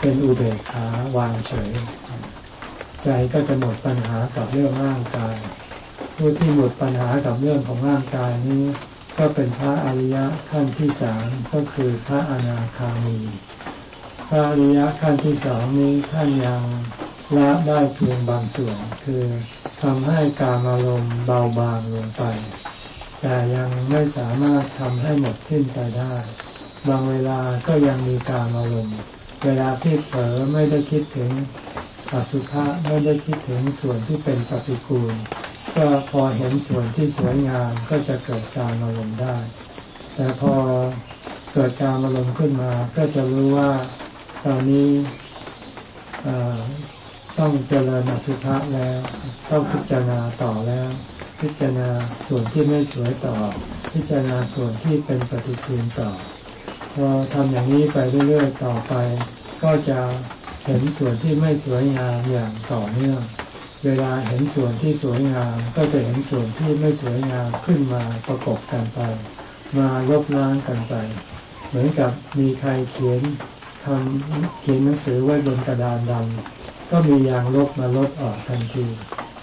เป็นอุเบกขาวางเฉย ใจก็จะหมดปัญหากับเรื่องร่างกาย ผู้ที่หมดปัญหากับเรื่องของร่างกายนี้ ก็เป็นพระอริยะขั้นที่สามก็คือพระอนาคามีพระอริยะขั้นที่สองนี้ท่านยังละได้เพียงบางส่วน คือทำให้การอารมณ์เบาบางลงไป แต่ยังไม่สามารถทำให้หมดสิ้นไปได้ บางเวลาก็ยังมีการอารมณ์ เวลาที่เผลอไม่ได้คิดถึงอสุภะไม่ได้คิดถึงส่วนที่เป็นปฏิกูล ก็พอเห็นส่วนที่สวยงามก็จะเกิดการอารมณ์ได้ แต่พอเกิดการอารมณ์ขึ้นมา ก็จะรู้ว่าตอนนี้ต้องเจริญอสุภะแล้ว ต้องพิจารณาต่อแล้ว พิจารณาส่วนที่ไม่สวยต่อ พิจารณาส่วนที่เป็นปฏิกูลต่อพอทำอย่างนี้ไปเรื่อยๆต่อไป ก็จะเห็นส่วนที่ไม่สวยงามอย่างต่อเนื่อง เวลาเห็นส่วนที่สวยงาม ก็จะเห็นส่วนที่ไม่สวยงามขึ้นมาประกบกันไป มาลบล้างกันไป เหมือนกับมีใครเขียนทำเขียนหนังสือไว้บนกระดานดำก็มียางลบมาลบออกทันที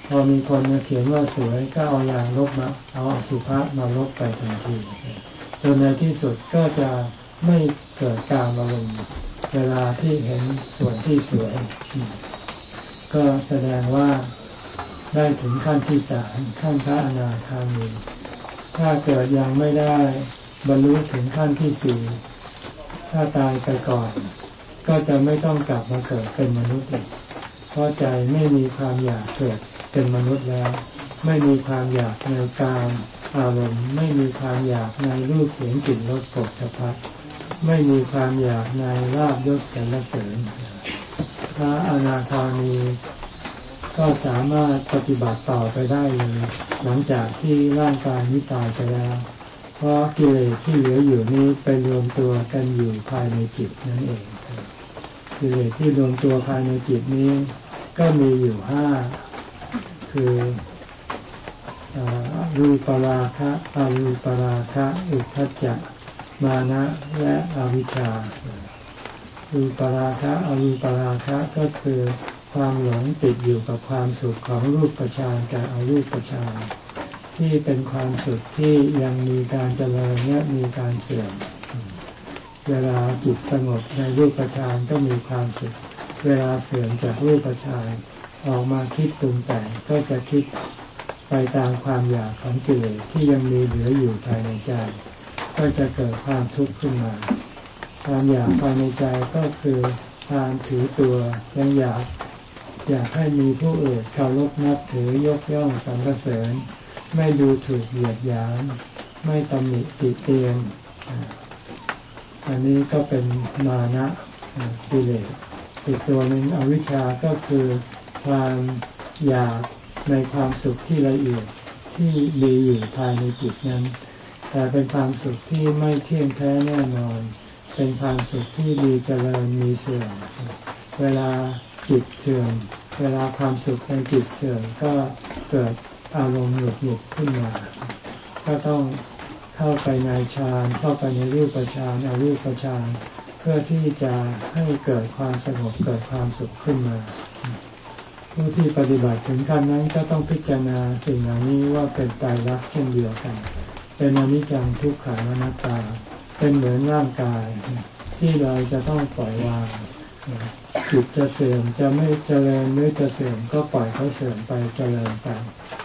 พอมีคนมาเขียนว่าสวยก็เอายางลบมาเอาอสุภะมาลบไปทันทีจนในที่สุดก็จะไม่เกิดการอารมณ์เวลาที่เห็นส่วนที่สวย ก็แสดงว่าได้ถึงขั้นที่สามขั้นพระอนาคามี ถ้าเกิดยังไม่ได้บรรลุถึงขั้นที่สี่ถ้าตายไปก่อน ก็จะไม่ต้องกลับมาเกิดเป็นมนุษย์อีกเพราะใจไม่มีความอยากเกิดเป็นมนุษย์แล้ว ไม่มีความอยากในการอารมณ์ไม่มีความอยากในรูปเสียงกลิ่นรสผลพัดไม่มีความอยากในลาบยศสรรเสริญ พระอนาคามีก็สามารถปฏิบัติต่อไปได้เลยหลังจากที่ร่างกายนี้ตายไปแล้ว เพราะกิเลสที่เหลืออยู่นี้ไปรวมตัวกันอยู่ภายในจิตนั่นเองกิเลสที่รวมตัวภายในจิตนี้ ก็มีอยู่ห้าคือรูปราคะอรูปราคะ อุทธัจจะ มานะ และอวิชชา รูปราคะอรูปราคะก็คือความหลงติดอยู่กับความสุขของรูปประชานกับอรูปประชานที่เป็นความสุขที่ยังมีการเจริญและมีการเสื่อม เวลาจิตสงบในรูปฌานก็มีความสุข เวลาเสื่อมจากรูปฌานออกมาคิดปรุงแต่งก็จะคิดไปตามความอยากของกิเลสที่ยังมีเหลืออยู่ภายในใจ ก็จะเกิดความทุกข์ขึ้นมา ความอยากภายในใจก็คือความถือตัวยังอยากอยากให้มีผู้อื่นเคารพนับถือยกย่องสรรเสริญ ไม่ดูถูกเหยียดหยาม ไม่ตำหนิติเตียน อันนี้ก็เป็นมานะกิเลสอีกตัวหนึ่งอวิชชาก็คือความอยากในความสุขที่ละเอียดที่มีอยู่ภายในจิตนั้น แต่เป็นความสุขที่ไม่เที่ยงแท้แน่นอน เป็นความสุขที่ดีเจริญมีเสื่อม เวลาจิตเสื่อม เวลาความสุขในจิตเสื่อมก็เกิดอารมณ์หยุดหยุดขึ้นมา ก็ต้องเข้าไปในฌานเข้าไปในรูปฌานอารูปฌานเพื่อที่จะให้เกิดความสงบเกิดความสุขขึ้นมา ผู้ที่ปฏิบัติถึงขั้นนั้นก็ต้องพิจารณาสิ่งเหล่านี้ว่าเป็นตายรักเช่นเดียวกัน เป็นอนิจจังทุกขังอนัตตา เป็นเหมือนร่างกาย ที่เราจะต้องปล่อยวางจิตจะเสื่อมจะไม่เจริญหรือจะเสื่อมก็ปล่อยเขาเสื่อมไปเจริญไป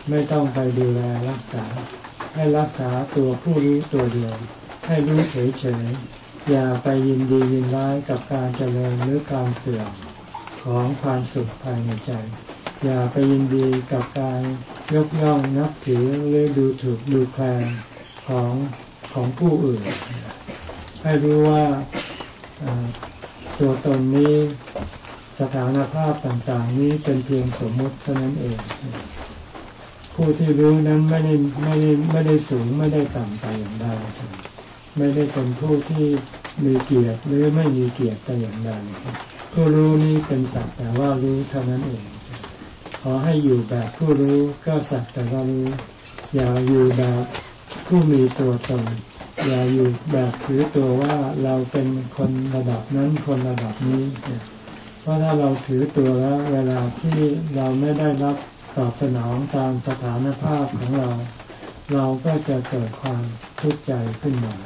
ไม่ต้องไปดูแลรักษา ให้รักษาตัวผู้รู้ตัวเดียว ให้รู้เฉยๆอย่าไปยินดียินร้ายกับการเจริญหรือการเสื่อมของความสุขภายในใจ อย่าไปยินดีกับการยกย่องนับถือหรือดูถูกดูแคลนของของผู้อื่น ให้รู้ว่าตัวตนนี้สถานภาพต่างๆ นี้เป็นเพียงสมมุติเท่านั้นเอง ผู้ที่รู้นั้นไม่ได้ไม่ได้ไม่ได้สูงไม่ได้ต่ำไปอย่างใดไม่ได้เป็นผู้ที่มีเกียรติหรือไม่มีเกียรติแต่อย่างใดผู้รู้นี้เป็นสักแต่ว่ารู้เท่านั้นเอง ขอให้อยู่แบบผู้รู้ก็สักแต่ว่ารู้ อย่าอยู่แบบผู้มีตัวตน อย่าอยู่แบบถือตัวว่าเราเป็นคนระดับนั้นคนระดับนี้ เพราะถ้าเราถือตัวแล้ว เวลาที่เราไม่ได้รับตอบสนองตามสถานภาพของเรา เราก็จะเกิดความทุกข์ใจขึ้นมา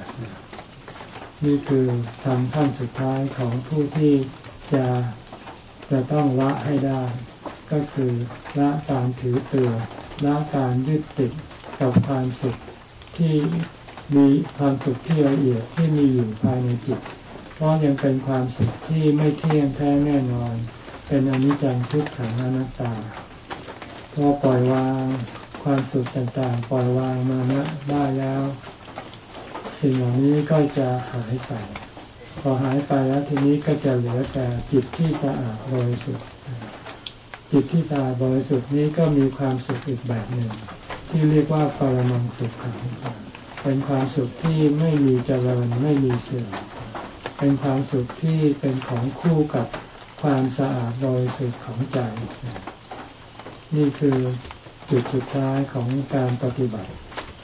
นี่คือทำขั้นสุดท้ายของผู้ที่จะจะต้องละให้ได้ ก็คือละการถือตัวละการยึดติดกับความสุขที่ มีความสุขที่ละเอียดที่มีอยู่ภายในจิต เพราะยังเป็นความสุขที่ไม่เที่ยงแท้แน่นอน เป็นอนิจจังทุกขังอนัตตาพอปล่อยวางความสุขต่างๆ ปล่อยวางมานะได้แล้ว สิ่งเหล่านี้ก็จะหายไป พอหายไปแล้วทีนี้ก็จะเหลือแต่จิตที่สะอาดบริสุทธิ์จิตที่สะอาดบริสุทธิ์นี้ก็มีความสุขอีกแบบหนึ่ง ที่เรียกว่าปรมังสุขขัง เป็นความสุขที่ไม่มีเจริญไม่มีเสื่อมเป็นความสุขที่เป็นของคู่กับความสะอาดบริสุทธิ์ของใจ นี่คือจุดสุดท้ายของการปฏิบัติ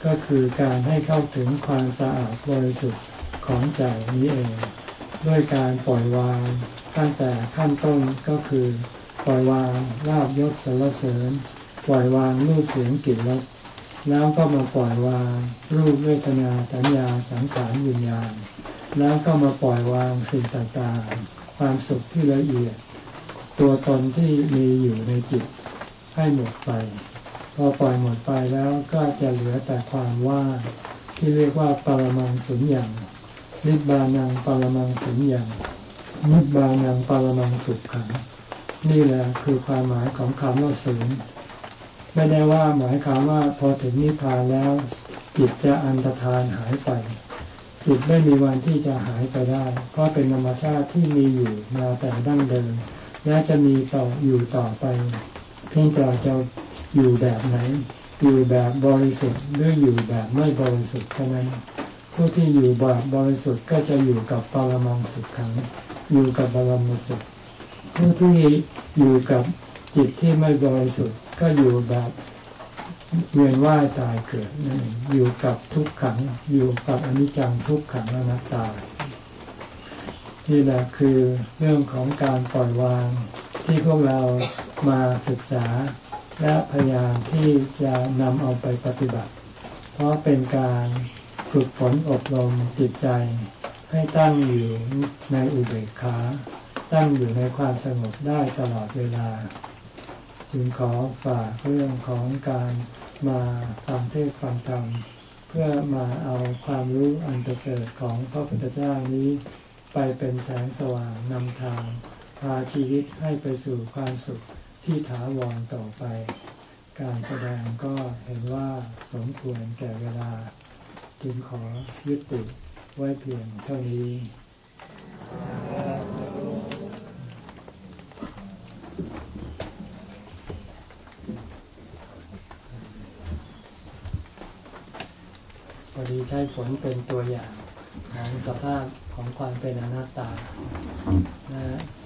ก็คือการให้เข้าถึงความสะอาดบริสุทธิ์ของใจนี้เอง ด้วยการปล่อยวางตั้งแต่ขั้นต้นก็คือ ปล่อยวางลาบยศสรรเสริญ ปล่อยวางรูปเสียงกลิ่นรส แล้วก็มาปล่อยวางรูปเวทนาสัญญาสังขารวิญญาณ แล้วก็มาปล่อยวางสิ่งต่างๆ ความสุขที่ละเอียด ตัวตนที่มีอยู่ในจิตให้หมดไป พอปล่อยหมดไปแล้วก็จะเหลือแต่ความว่างที่เรียกว่าปรมังสุญญ์นิบานังปรมังสุญญ์นิบานังปรมังสุขขังนี่แหละคือความหมายของคำว่าศูนย์ ไม่ได้ว่าหมายความว่าพอถึงนิพพานแล้ว จิตจะอันตรธานหายไป จิตไม่มีวันที่จะหายไปได้ เพราะเป็นธรรมชาติที่มีอยู่มาแต่ดั้งเดิม และจะมีต่ออยู่ต่อไป เพียงแต่จะอยู่แบบไหน อยู่แบบบริสุทธิ์หรืออยู่แบบไม่บริสุทธิ์เท่านั้นผู้ที่อยู่แบบบริสุทธิ์ก็จะอยู่กับปรมังสุขขังอยู่กับบรมสุขผู้ที่อยู่กับจิตที่ไม่บริสุทธิ์ ก็อยู่แบบเวียนว่ายตายเกิดนั่นอยู่กับทุกขัง อยู่กับอนิจจังทุกขังอนัตตาที่แหละคือเรื่องของการปล่อยวาง ที่พวกเรามาศึกษา และพยายามที่จะนำเอาไปปฏิบัติ เพราะเป็นการฝึกฝนอบรมจิตใจ ให้ตั้งอยู่ในอุเบกขา ตั้งอยู่ในความสงบได้ตลอดเวลา จึงขอฝากเรื่องของการมาฟังเทศฟังธรรมเพื่อมาเอาความรู้อันประเสริฐของพระพุทธเจ้านี้ ไปเป็นแสงสว่างนำทางพาชีวิตให้ไปสู่ความสุขที่ถาวรต่อไป การแสดงก็เห็นว่าสมควรแก่เวลา จึงขอยุติไว้เพียงเท่านี้ ทีใช้ฝนเป็นตัวอย่างของสภาพของความเป็นอนัตตา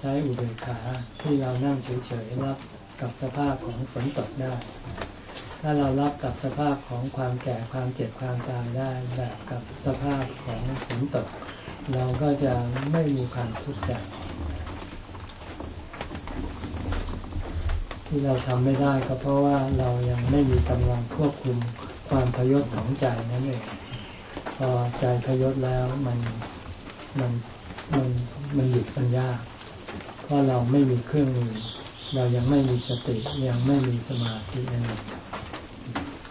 ใช้อุเบกขาที่เรานั่งเฉยๆรับกับสภาพของฝนตกได้ ถ้าเรารับกับสภาพของความแก่ความเจ็บความตายได้แบบกับสภาพของฝนตก เราก็จะไม่มีความทุกข์ใจที่เราทำไม่ได้ก็เพราะว่าเรายังไม่มีกำลังควบคุมความพยศของใจนั่นเอง พอใจพยศแล้วมันมันมันมันหยุดปัญญาเพราะเราไม่มีเครื่องมือเรายังไม่มีสติยังไม่มีสมาธินั่นเอง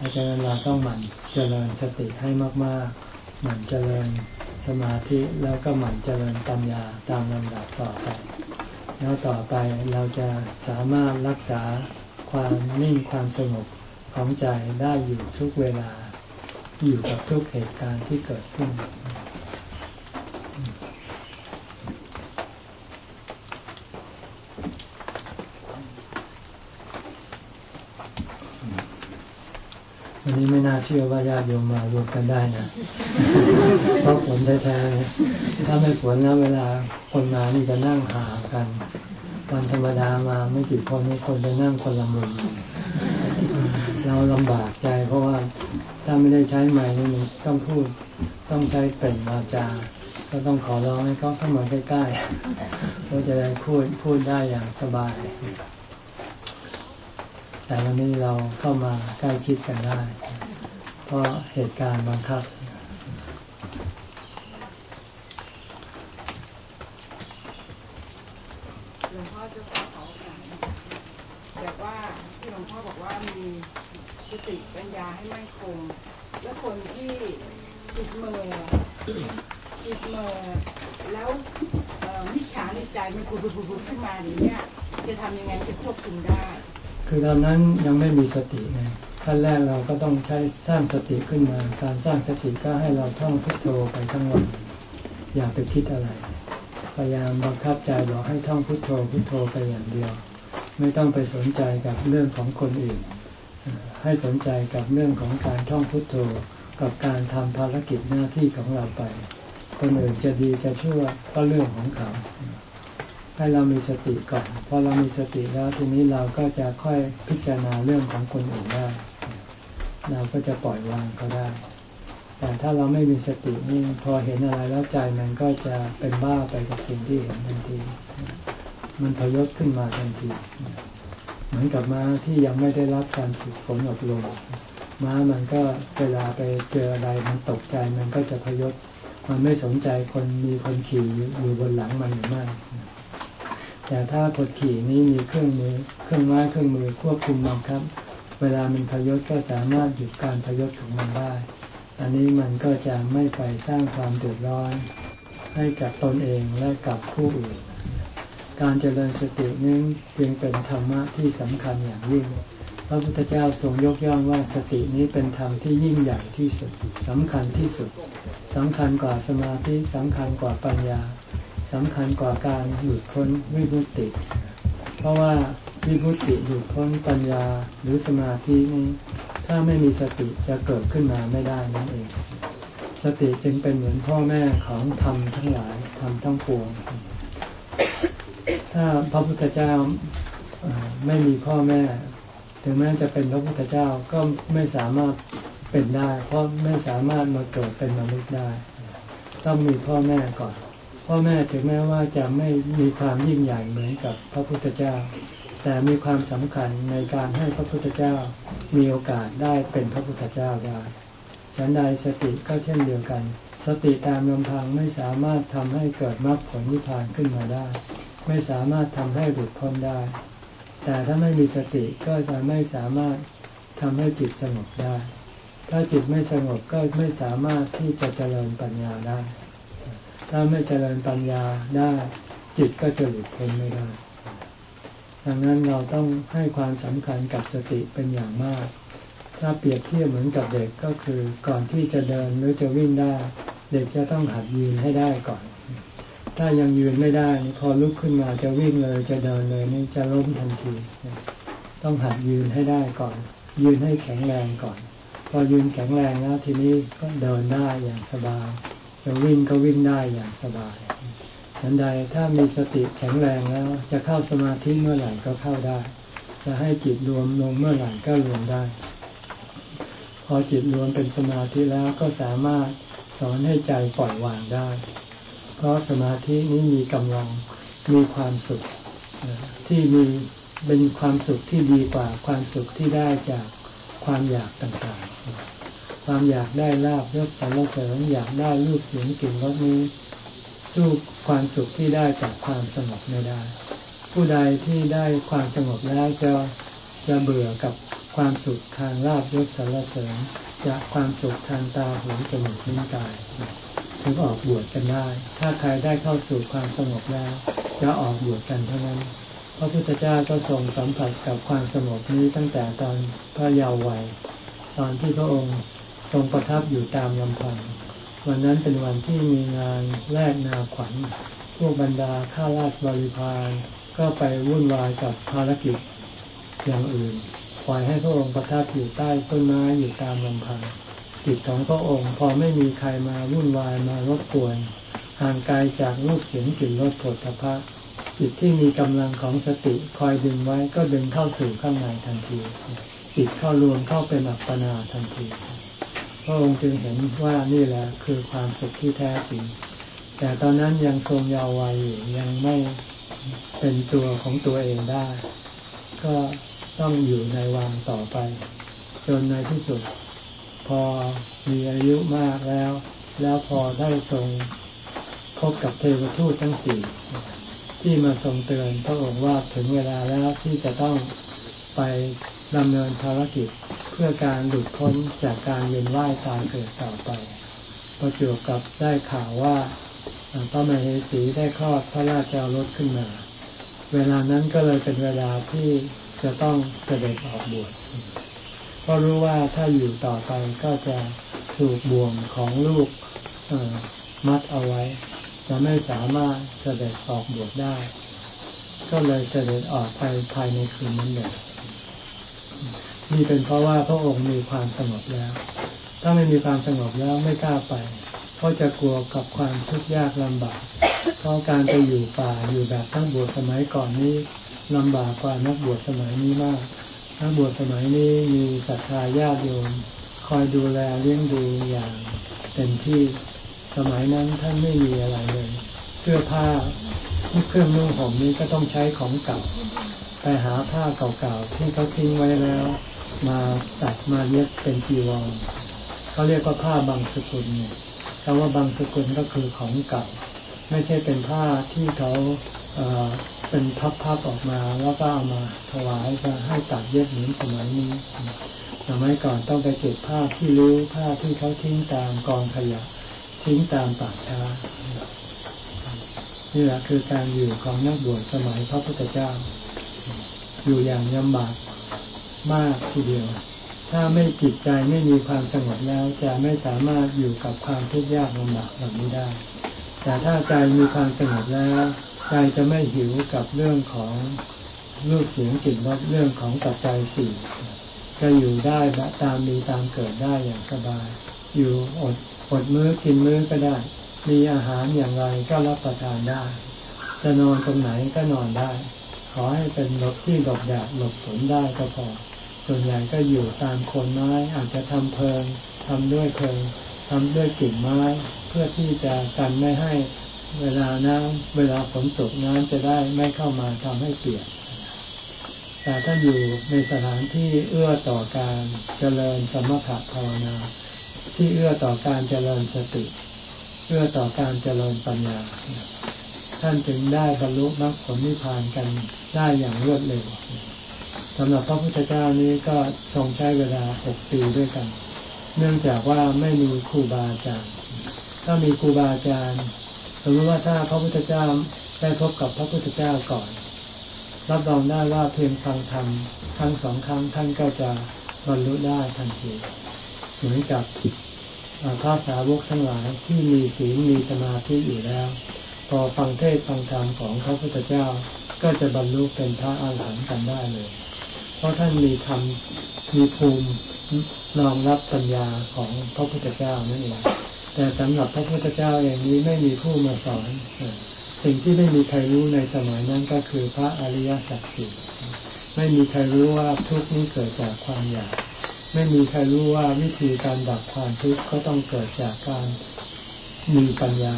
อาจารย์เราต้องหมั่นเจริญสติให้มากๆ หมั่นเจริญสมาธิแล้วก็หมั่นเจริญปัญญาตามลำดับต่อไป แล้วต่อไปเราจะสามารถรักษาความนิ่งความสงบของใจได้อยู่ทุกเวลา อยู่กับทุกเหตุการณ์ที่เกิดขึ้น วันนี้ไม่น่าเชื่อว่าญาติโยมมารวมกันได้นะ เพราะฝนแท้ๆถ้าไม่ฝนนะเวลาคนมานี่จะนั่งหากันวันธรรมดามาไม่กี่คนไม่คนไปนั่งคนละมุมเราลำบากใจเพราะว่า ถ้าไม่ได้ใช้ไม้นี่ต้องพูด ต้องใช้เป็นวาจา ก็ต้องขอร้องให้เขาเข้ามาใกล้ๆเราจะได้พูดพูดได้อย่างสบาย แต่วันนี้เราเข้ามาใกล้ชิดกันได้ เพราะเหตุการณ์บังคับหลวงพ่อจะขอขอโอกาสแบบว่าที่หลวงพ่อบอกว่ามี สติปัญญาให้มั่นคง และคนที่จิตเมื่อจิตเมื่อแล้วมิจฉาในใจมันปุบปุบขึ้นมาอย่างเนี้ยจะทำยังไงจะควบคุมได้ คือตอนนั้นยังไม่มีสติไงขั้นแรกเราก็ต้องใช้สร้างสติขึ้นมา การสร้างสติก็ให้เราท่องพุทโธไปทั้งวัน อย่าไปคิดอะไร พยายามบังคับใจบอกให้ท่องพุทโธพุทโธไปอย่างเดียว ไม่ต้องไปสนใจกับเรื่องของคนอื่น ให้สนใจกับเรื่องของการท่องพุทโธกับการทำภารกิจหน้าที่ของเราไป คนอื่นจะดีจะชั่วก็เรื่องของเขา ให้เรามีสติก่อนพอเรามีสติแล้วทีนี้เราก็จะค่อยพิจารณาเรื่องของคนอื่นได้ เราก็จะปล่อยวางเขาได้ แต่ถ้าเราไม่มีสตินี่พอเห็นอะไรแล้วใจมันก็จะเป็นบ้าไปกับสิ่งที่เห็นทันที มันพยศขึ้นมาทันทีเมือนกับม้าที่ยังไม่ได้รับการฝึกฝนอบรมม้ามันก็เวลาไปเจออะไรมันตกใจมันก็จะพยศมันไม่สนใจคนมีคนขี่อยู่บนหลังมันหรือไม่แต่ถ้าคนขี่นี้มีเครื่องมือเครื่องไม้เครื่องมือควบคุมบังคับ เวลามันพยศก็สามารถหยุดการพยศของมันได้ อันนี้มันก็จะไม่ไปสร้างความเดือดร้อนให้กับตนเองและกับผู้อื่น การเจริญสตินี้จึงเป็นธรรมะที่สำคัญอย่างยิ่ง พระพุทธเจ้าทรงยกย่องว่าสตินี้เป็นธรรมที่ยิ่งใหญ่ที่สุดสำคัญที่สุดสำคัญกว่าสมาธิสำคัญกว่าปัญญาสำคัญกว่าการหลุดพ้นวิบุติ เพราะว่าวิบุติหลุดพ้นปัญญาหรือสมาธินี้ถ้าไม่มีสติจะเกิดขึ้นมาไม่ได้นั่นเอง สติจึงเป็นเหมือนพ่อแม่ของธรรมทั้งหลายธรรมทั้งปวง ถ้าพระพุทธเจ้าไม่มีพ่อแม่ ถึงแม้จะเป็นพระพุทธเจ้าก็ไม่สามารถเป็นได้ เพราะไม่สามารถมาเกิดเป็นมนุษย์ได้ ต้องมีพ่อแม่ก่อน พ่อแม่ถึงแม้ว่าจะไม่มีความยิ่งใหญ่เหมือนกับพระพุทธเจ้า แต่มีความสำคัญในการให้พระพุทธเจ้ามีโอกาสได้เป็นพระพุทธเจ้าได้ฉันใดสติก็เช่นเดียวกัน สติตามลำพังไม่สามารถทำให้เกิดมรรคผลนิพพานขึ้นมาได้ ไม่สามารถทำให้หลุดพ้นได้ แต่ถ้าไม่มีสติก็จะไม่สามารถทำให้จิตสงบได้ ถ้าจิตไม่สงบก็ไม่สามารถที่จะเจริญปัญญาได้ ถ้าไม่เจริญปัญญาได้ จิตก็จะหลุดพ้นไม่ได้ ดังนั้นเราต้องให้ความสำคัญกับสติเป็นอย่างมาก ถ้าเปรียบเทียบเหมือนกับเด็กก็คือ ก่อนที่จะเดินหรือจะวิ่งได้ เด็กจะต้องหัดยืนให้ได้ก่อน ถ้ายังยืนไม่ได้ พอลุกขึ้นมาจะวิ่งเลยจะเดินเลยนี่จะล้มทันที ต้องหัดยืนให้ได้ก่อน ยืนให้แข็งแรงก่อน พอยืนแข็งแรงแล้วทีนี้ก็เดินได้อย่างสบาย จะวิ่งก็วิ่งได้อย่างสบายฉันใดถ้ามีสติแข็งแรงแล้ว จะเข้าสมาธิเมื่อไหร่ก็เข้าได้ จะให้จิตรวมลงเมื่อไหร่ก็รวมได้ พอจิตรวมเป็นสมาธิแล้วก็สามารถสอนให้ใจปล่อยวางได้ เพราะสมาธินี้มีกำลังมีความสุขที่มีเป็นความสุขที่ดีกว่าความสุขที่ได้จากความอยากต่างๆ ความอยากได้ลาบยศสรรเสริญอยากได้รูปเสียงกลิ่นรสนี้สู้ความสุขที่ได้จากความสงบไม่ได้ ผู้ใดที่ได้ความสงบแล้วจะจะเบื่อกับความสุขทางลาบยศสรรเสริญ จากความสุขทางตาหูจมูกนิ้วกาย ถึงออกบวชกันได้ ถ้าใครได้เข้าสู่ความสงบแล้ว จะออกบวชกันเท่านั้น พระพุทธเจ้าก็ทรงสัมผัสกับความสงบนี้ตั้งแต่ตอนพระเยาว์วัย ตอนที่พระองค์ทรงประทับอยู่ตามลำพัง วันนั้นเป็นวันที่มีงานแลกนาขวัญ พวกบรรดาข้าราชบริพารก็ไปวุ่นวายกับภารกิจอย่างอื่น ปล่อยให้พระองค์ประทับอยู่ใต้ต้นไม้อยู่ตามลำพัง จิตของพระองค์ พอไม่มีใครมาวุ่นวายมารบกวนห่างไกลจากรูปเสียงกลิ่นรสผลพระจิตที่มีกำลังของสติคอยดึงไว้ก็ดึงเข้าสู่ข้างในทันที จิตเข้ารวมเข้าเป็นอัปปนาทันทีพระองค์จึงเห็นว่านี่แหละคือความสุขที่แท้จริง แต่ตอนนั้นยังทรงยาววัยอยู่ยังไม่เป็นตัวของตัวเองได้ ก็ต้องอยู่ในวังต่อไป จนในที่สุด พอมีอายุมากแล้ว แล้วพอได้ทรงพบกับเทวทูตทั้งสี่ที่มาทรงเตือนพระองค์ว่าถึงเวลาแล้วที่จะต้องไปดำเนินภารกิจเพื่อการหลุดพ้นจากการเวียนว่ายตายเกิดต่อไปประจวบกับได้ข่าวว่าพระมเหสีได้คลอดพระราชารถขึ้นมา เวลานั้นก็เลยเป็นเวลาที่จะต้องเสด็จออกบวช เพราะรู้ว่าถ้าอยู่ต่อไปก็จะถูกบ่วงของลูกมัดเอาไว้ จะไม่สามารถเสด็จออกบวชได้ ก็เลยเสด็จออกไปภายในคืนนั้นเลยนี่เป็นเพราะว่าพระองค์มีความสงบแล้ว ถ้าไม่มีความสงบแล้วไม่กล้าไป เพราะจะกลัวกับความทุกข์ยากลำบาก เพราะการไปอยู่ป่าอยู่แบบทั้งบวชสมัยก่อนนี้ลำบากกว่านักบวชสมัยนี้มาก นักบวชสมัยนี้มีศรัทธาญาติโยมคอยดูแลเลี้ยงดูอย่างเต็มที่สมัยนั้นท่านไม่มีอะไรเลย เสื้อผ้าเครื่องนุ่งห่มนี้ก็ต้องใช้ของเก่าไปหาผ้าเก่าๆที่เขาทิ้งไว้แล้ว มาตัดมาเย็บเป็นจีวรเขาเรียกว่าผ้าบางสกุลเนี่ยคำว่าบางสกุลก็คือของเก่า ไม่ใช่เป็นผ้าที่เขา เป็นพับๆออกมาแล้วก็เอามาถวายจะให้ตัดเย็บหมือนสมัยนี้สมัยก่อนต้องไปเก็บผ้าที่รู้ผ้าที่เขาทิ้งตามกองขยะทิ้งตามป่าช้านี่แหละคือการอยู่ของนักบวชสมัยพระพุทธเจ้า อยู่อย่างยำบากมากทีเดียว ถ้าไม่จิตใจไม่มีความสงบแล้ว จะไม่สามารถอยู่กับความทุกข์ยากลำบากแบบนี้ได้ แต่ถ้าใจมีความสงบแล้ว ใจจะไม่หิวกับเรื่องของรูปเสียงกลิ่นรสเรื่องของปัจจัยสี่จะอยู่ได้ตามมีตามเกิดได้อย่างสบาย อยู่อดอดมื้อกินมื้อก็ได้ มีอาหารอย่างไรก็รับประทานได้ จะนอนตรงไหนก็นอนได้ ขอให้เป็นหลบที่หลบแดดหลบฝนได้ก็พอ ส่วนใหญ่ก็อยู่ตามคนไม้อาจจะทำเพลิงทำด้วยเพลิงทำด้วยกิ่งไม้ เพื่อที่จะกันไม่ให้ เวลาน้ำเวลาฝนตกน้ำจะได้ไม่เข้ามาทำให้เปียกแต่ถ้าอยู่ในสถานที่เอื้อต่อการเจริญสมถะภาวนา ที่เอื้อต่อการเจริญสติ เอื้อต่อการเจริญปัญญา ท่านจึงได้บรรลุมรรคผลนิพพานกันได้อย่างรวดเร็วสำหรับพระพุทธเจ้านี้ก็ทรงใช้เวลาหกปีด้วยกัน เนื่องจากว่าไม่มีครูบาอาจารย์ ถ้ามีครูบาอาจารย์ สมมติว่าถ้าพระพุทธเจ้าได้พบกับพระพุทธเจ้าก่อน รับรองได้ว่าเพียงฟังธรรมครั้งสองครั้งท่านก็จะบรรลุได้ทันทีเหมือนกับพระสาวกทั้งหลายที่มีศีลมีสมาธิอยู่แล้ว พอฟังเทศฟังธรรมของพระพุทธเจ้าก็จะบรรลุเป็นพระอาหารหันต์กันได้เลย เพราะท่านมีธรรมมีภูมิรองรับปัญญาของพระพุทธเจ้านั่นเอง แต่สำหรับพระพุทธเจ้าเองนี้ไม่มีผู้มาสอน สิ่งที่ไม่มีใครรู้ในสมัยนั้นก็คือพระอริยสัจสี่ไม่มีใครรู้ว่าทุกข์นี้เกิดจากความอยาก ไม่มีใครรู้ว่าวิธีการดับความทุกข์ก็ต้องเกิดจากการมีปัญญา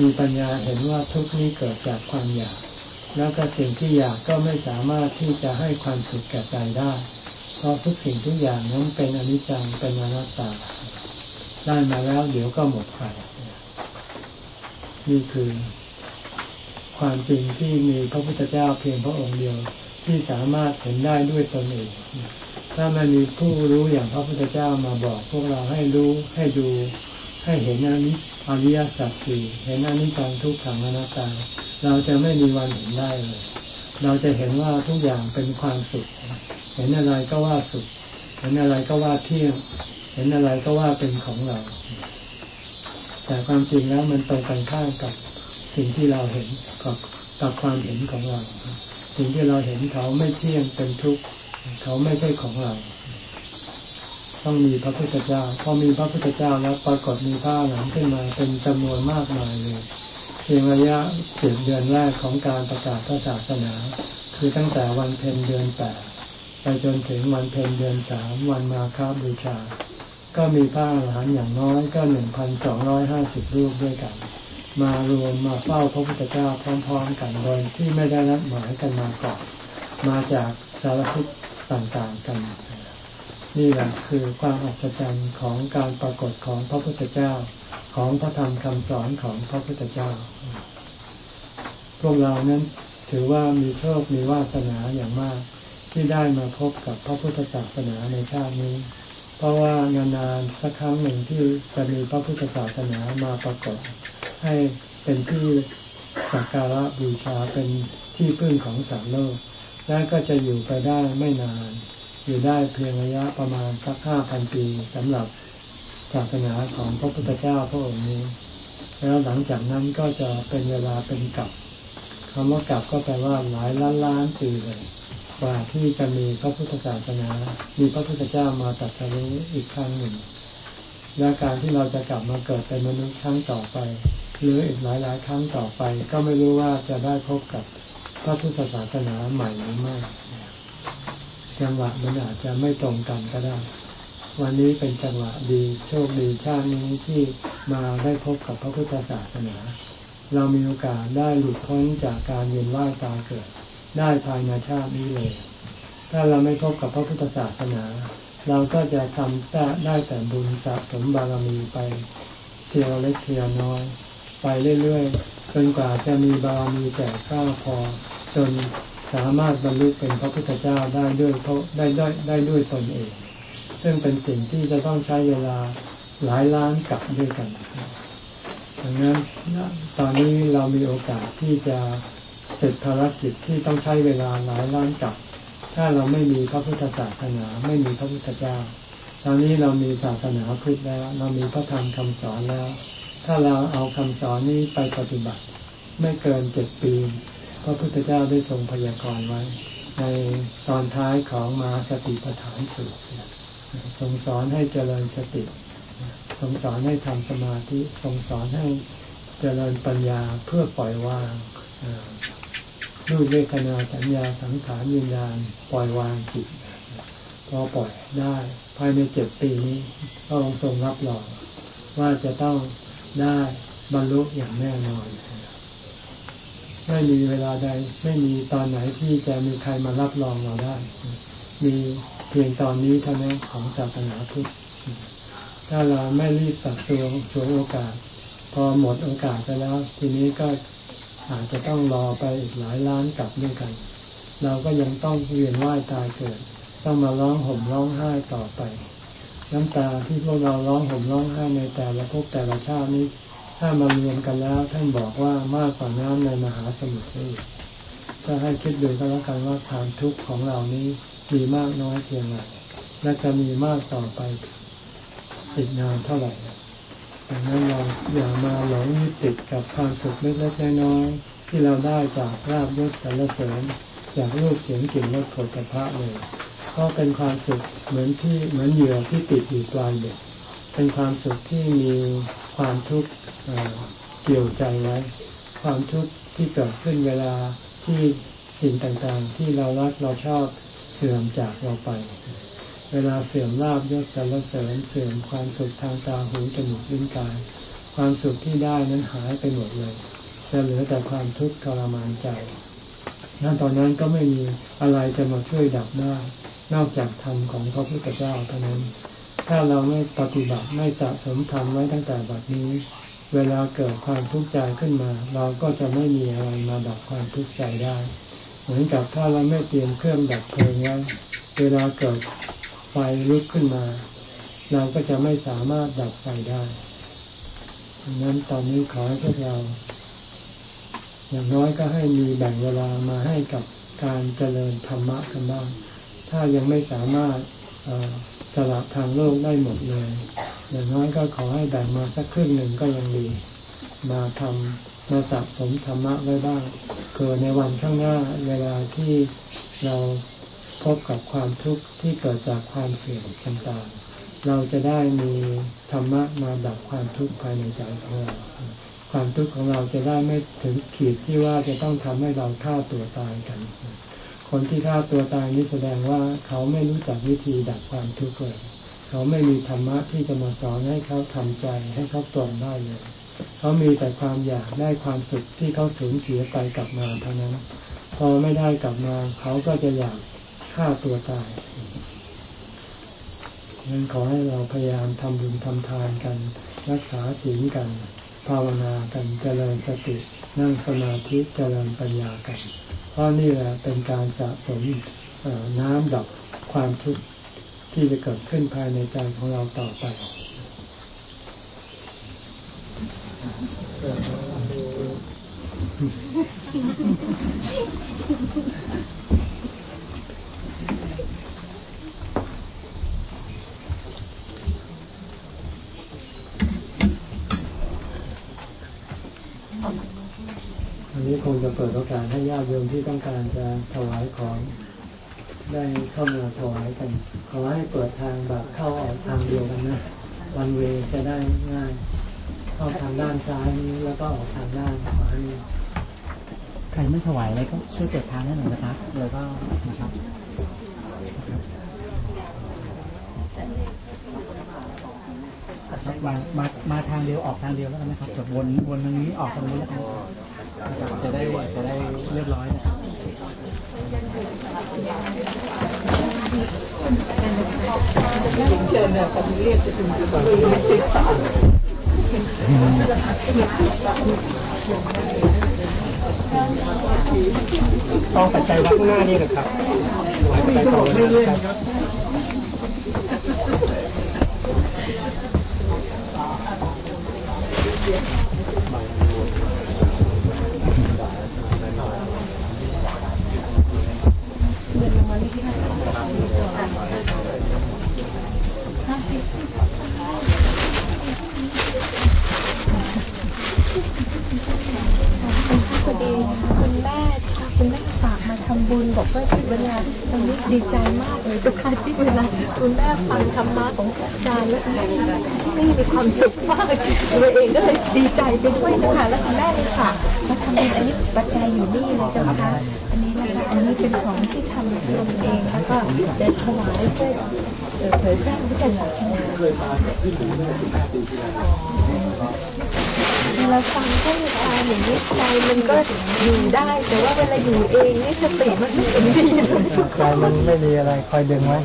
มีปัญญาเห็นว่าทุกข์นี้เกิดจากความอยาก แล้วก็สิ่งที่อยากก็ไม่สามารถที่จะให้ความสุขแก่ใจได้ เพราะทุกสิ่งทุกอย่างนั้นเป็นอนิจจังเป็นอนัตตา ได้มาแล้วเดี๋ยวก็หมดไปนี่คือ ความจริงที่มีพระพุทธเจ้าเพียงพระองค์เดียวที่สามารถเห็นได้ด้วยตนเอง ถ้ามันมีผู้รู้อย่างพระพุทธเจ้ามาบอก พวกเราให้รู้ให้ดูให้เห็นอนิอริยสัจสี่เห็นอนิจจังทุกขังอนัตตา เราจะไม่มีวันเห็นได้เลย เราจะเห็นว่าทุกอย่างเป็นความสุข เห็นอะไรก็ว่าสุข เห็นอะไรก็ว่าเที่ยง เห็นอะไรก็ว่าเป็นของเรา แต่ความจริงแล้วมันตรงกันข้ามกับสิ่งที่เราเห็นกับกับความเห็นของเรา สิ่งที่เราเห็นเขาไม่เที่ยงเป็นทุกข์เขาไม่ใช่ของเรา ต้องมีพระพุทธเจ้าพอมีพระพุทธเจ้าแล้วปรากฏมีพระหลังขึ้นมาเป็นจำนวนมากมายเลยเพียงระยะเจ็ดเดือนแรกของการประกาศพระศาสนา คือตั้งแต่วันเพ็ญเดือนแปดไปจนถึงวันเพ็ญเดือนสามวันมาฆบูชา ก็มีพระอรหันต์อย่างน้อยก็หนึ่งพันสองร้อยห้าสิบรูปด้วยกัน มารวมมาเฝ้าพระพุทธเจ้าพร้อมๆกันโดยที่ไม่ได้นัดหมายกันมาก่อนมาจากสารทิศต่างๆกัน นี่แหละคือความอัศจรรย์ของการปรากฏของพระพุทธเจ้าของพระธรรมคำสอนของพระพุทธเจ้า พวกเรานั้นถือว่ามีโชคมีวาสนาอย่างมากที่ได้มาพบกับพระพุทธศาสนาในชาตินี้ เพราะว่านานๆสักครั้งหนึ่งที่จะมีพระพุทธศาสนามาปรากฏให้เป็นที่สักการะบูชาเป็นที่พึ่งของสามโลก และก็จะอยู่ไปได้ไม่นาน อยู่ได้เพียงระยะประมาณสักห้าพันปีสำหรับศาสนาของพระพุทธเจ้าพระองค์นี้ แล้วหลังจากนั้นก็จะเป็นเวลาเป็นกับคำว่ากับก็แปลว่าหลายล้านล้านปีเลย กว่าที่จะมีพระพุทธศาสนา มีพระพุทธเจ้ามาตรัสรู้อีกครั้งหนึ่ง และการที่เราจะกลับมาเกิดเป็นมนุษย์ครั้งต่อไป หรืออีกหลายหลายครั้งต่อไป ก็ไม่รู้ว่าจะได้พบกับพระพุทธศาสนาใหม่หรือไม่จังหวะมันอาจจะไม่ตรงกันก็ได้ วันนี้เป็นจังหวะดีโชคดีชาตินี้ที่มาได้พบกับพระพุทธศาสนา เรามีโอกาสได้หลุดพ้นจากการเวียนว่ายตายเกิด ได้ภายในชาตินี้เลย ถ้าเราไม่พบกับพระพุทธศาสนา เราก็จะทำได้แต่บุญสะสมบารมีไปเทียวเล็กเทียวน้อย ไปเรื่อยๆจนกว่าจะมีบารมีแก่ก้าพอ จนสามารถบรรลุเป็นพระพุทธเจ้าได้ด้วยเพราะได้ได้ได้ด้วยตนเอง ซึ่งเป็นสิ่งที่จะต้องใช้เวลาหลายล้านกับด้วยกันดังนั้นตอนนี้เรามีโอกาสที่จะ เสร็จภารกิจที่ต้องใช้เวลาหลายล้านกับ ถ้าเราไม่มีพระพุทธศาสนาไม่มีพระพุทธเจ้า ตอนนี้เรามีศาสนาพุทธแล้ว เรามีพระธรรมคำสอนแล้ว ถ้าเราเอาคำสอนนี้ไปปฏิบัติ ไม่เกินเจ็ดปีพระพุทธเจ้าได้ทรงพยากรณ์ไว้ ในตอนท้ายของมาสติปัฏฐานสูตรทรงสอนให้เจริญสติทรงสอนให้ทำสมาธิทรงสอนให้เจริญปัญญาเพื่อปล่อยวาง รูปเวทนาสัญญาสังขารวิญญาณปล่อยวางจิตพอปล่อยได้ภายในเจ็ดปีนี้พระองค์ทรงรับรองว่าจะต้องได้บรรลุอย่างแน่นอนไม่มีเวลาใดไม่มีตอนไหนที่จะมีใครมารับรองเราได้ มีเพียงตอนนี้เท่านั้นของศาสนาพุทธถ้าเราไม่รีบตัดตัวช่วโอกาส พอหมดโอกาสไปแล้ว ทีนี้ก็ อาจจะต้องรอไปอีกหลายล้านกลับด้วยกัน เราก็ยังต้องเวียนว่ายตายเกิด ต้องมาร้องห่มร้องไห้ต่อไป น้ำตาที่พวกเราร้องห่มร้องไห้ในแต่ละภพแต่ละชาตินี้ ถ้ามารวมกันแล้ว ท่านบอกว่ามากกว่าน้ำในมหาสมุทรอีกก็ให้คิดดูก็แล้วกันว่าความทุกข์ของเรานี้มีมากน้อยเพียงไรและจะมีมากต่อไปอีกนานเท่าไหร่ ดังนั้นเราอย่ามาหลงยึดติดกับความสุขเล็กๆน้อยๆที่เราได้จากราบยศสรรเสริญจากรูปเสียงกลิ่นรสผลิภัณฑ์เลยก็เป็นความสุขเหมือนที่เหมือนเหยื่อที่ติดอยู่ปลายเบ็ดเป็นความสุขที่มีความทุกข์เกี่ยวใจไว้ ความทุกข์ที่เกิดขึ้นเวลาที่สิ่งต่างๆ ที่เรารักเราชอบเสื่อมจากเราไป เวลาเสื่อมลาบยศสรรเสริญเสื่อมความสุขทางตาหูจมูกลิ้นกาย ความสุขที่ได้นั้นหายไปหมดเลยจะเหลือแต่ความทุกข์ทรมานใจนั่นตอนนั้นก็ไม่มีอะไรจะมาช่วยดับได้นอกจากธรรมของพระพุทธเจ้าเท่านั้น ถ้าเราไม่ปฏิบัติไม่สะสมธรรมไว้ตั้งแต่บัดนี้ เวลาเกิดความทุกข์ใจขึ้นมา เราก็จะไม่มีอะไรมาดับความทุกข์ใจได้ เหมือนกับถ้าเราไม่เตรียมเครื่องดับเพลิงไว้ เวลาเกิด ไฟลุกขึ้นมา เราก็จะไม่สามารถดับไฟได้ดังนั้นตอนนี้ขอให้พวกเรา อย่างน้อยก็ให้มีแบ่งเวลามาให้กับการเจริญธรรมะกันบ้าง ถ้ายังไม่สามารถสละทางโลกได้หมดเลย อย่างน้อยก็ขอให้แบ่งมาสักครึ่งหนึ่งก็ยังดี มาทำมาสะสมธรรมะไว้บ้างเกิดในวันข้างหน้าเวลาที่เรา พบกับความทุกข์ที่เกิดจากความเสี่ยงต่างๆ เราจะได้มีธรรมะมาดับความทุกข์ภายในใจของเรา ความทุกข์ของเราจะได้ไม่ถึงขีดที่ว่าจะต้องทำให้เราฆ่าตัวตายกัน คนที่ฆ่าตัวตายนี้แสดงว่าเขาไม่รู้จักวิธีดับความทุกข์เลยเขาไม่มีธรรมะที่จะมาสอนให้เขาทำใจให้เขาตรงได้เลย เขามีแต่ความอยากได้ความสุขที่เขาสูญเสียไปกลับมาเท่านั้น พอไม่ได้กลับมาเขาก็จะอยาก ฆ่าตัวตายงั้นขอให้เราพยายามทำบุญทำทานกัน รักษาศีลกัน ภาวนากันเจริญสตินั่งสมาธิเจริญปัญญากัน เพราะนี่แหละเป็นการสะสมน้ำดับความทุกข์ที่จะเกิดขึ้นภายในใจของเราต่อไป นี้คงจะเปิดโอกาสให้ญาติโยมที่ต้องการจะถวายของได้เข้ามาถวายกัน ขอให้เปิดทางแบบเข้าออกทางเดียวกันนะวันเวจะได้ง่าย เข้าทางด้านซ้ายนี้แล้วก็ออกทางด้านขวานี้ใครไม่ถวายอะไรก็ช่วยเปิดทางให้หน่อยนะครับแล้วก็นะครับมามามาทางเดียวออกทางเดียวแล้วกันนะครับแบวนวนทางนี้ออกทางนี้แล้วกัน จะได้จะได้เรียบร้อยนะครับเชิญเนี่ยปฏิเรียกจะถึงจะติดตามต้องปัจจัยวัดข้างหน้านี่นะครับ มีก็บอกเรื่อยๆครับดีใจมากเลยทุกครั้งที่เวลาคุณแม่ฟังธรรมะของอาจารย์แล้วไม่มีความสุขมากตัวเองก็เลยดีใจไปด้วยเจ้าค่ะแล้วคุณแม่เลยค่ะมาทำเป็นอันนี้ปัจจัยอยู่นี่เลยเจ้าค่ะ อันนี้นะคะอันนี้เป็นของที่ทำทำเองแล้วก็เดินถวายเพื่อเอ่อเผยแพร่พุทธศาสนาเคยมากับพี่หมูเมื่อสิบห้าปีที่แล้วเราฟังท่านอาจารย์อย่างนี้ใจมันก็อยู่ได้ แต่ว่าเวลาอยู่เองนี่สติมันไม่เป็นดีเลยใจมันไม่มีอะไรคอยดึงไว้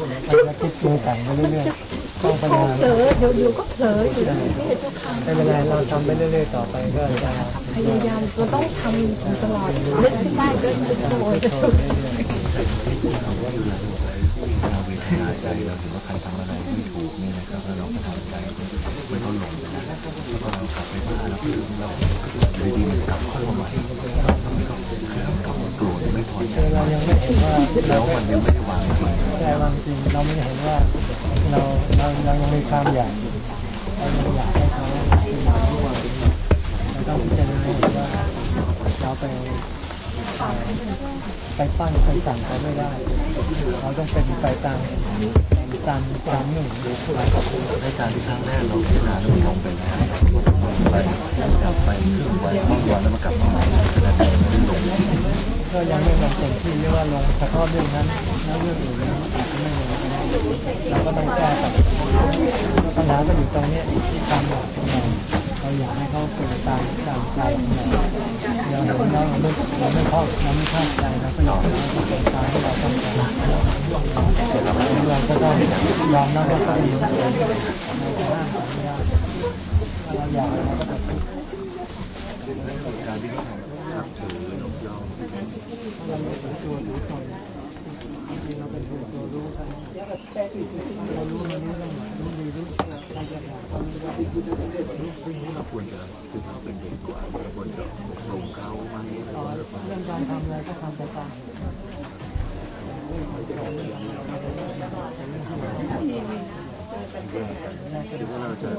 แล้วคิดปรุงแต่งไปเรื่อยๆ ต้องพยายามเผลอเดี๋ยวเดี๋ยวก็เผลออยู่นี่เจ้าค่ะไม่เป็นไรเราทำไปเรื่อยๆต่อไปก็จะพยายามเราต้องทำอยู่ตลอดนึกขึ้นได้ก็นึกโดจะถูกเราเวทนาใจเราถือว่าใครทำอะไรไม่ถูกนี่นะครับแล้วเราก็ทำใจไม่เขาหลงนะแล้วก็เรากลับไปบ้านแล้วคือเราดีๆมันกลับเข้ามาคือเราโกรธ ไม่พอใจเรายังไม่เห็นว่าแล้วมันยังไม่ได้วางจริงใจวางจริงเราไม่เห็นว่าเราเราเรายังมีความอยากเรายังอยากให้เขาเป็นอย่างที่ว่าเราต้องพิจารณาเห็นว่าเราไปไปปั้นไปสั่งเขาไม่ได้ เราต้องเป็นไปตามตามตามหนึ่งในการที่ครั้งแรกเราพิจารณาแล้วมันลงไปแล้วไปกลับไปเครึ่องวันบางวันแล้วมันกลับมาใหม่ขนาดนี้มันลง ก็ยังไม่ลงเต็มที่เรียกว่าลงเฉพาะเรื่องนั้นแล้วเรื่องอื่นนั้นไม่ลงเราก็ต้องแก้กับปัญหาก็อยู่ตรงนี้ที่ความอยากของเราเราอยากให้เขาเป็นตามตามใจของเราเราเห็นแล้วเราไม่เราไม่ชอบเราไม่ชอบใจเราก็อยากให้เขาเป็นตามที่เราต้องการเราก็ต้องยอมรับว่าเขาดีเราจะห้ามเขาไม่ได้ถ้เราอยากเราก็ต้องการที่เขาทำ ควรจะคือเขาเป็นเด็กกว่าควรจะลงเขามต่อเรื่องการทำอะไรก็ทำไปตามหรือว่าเราจะ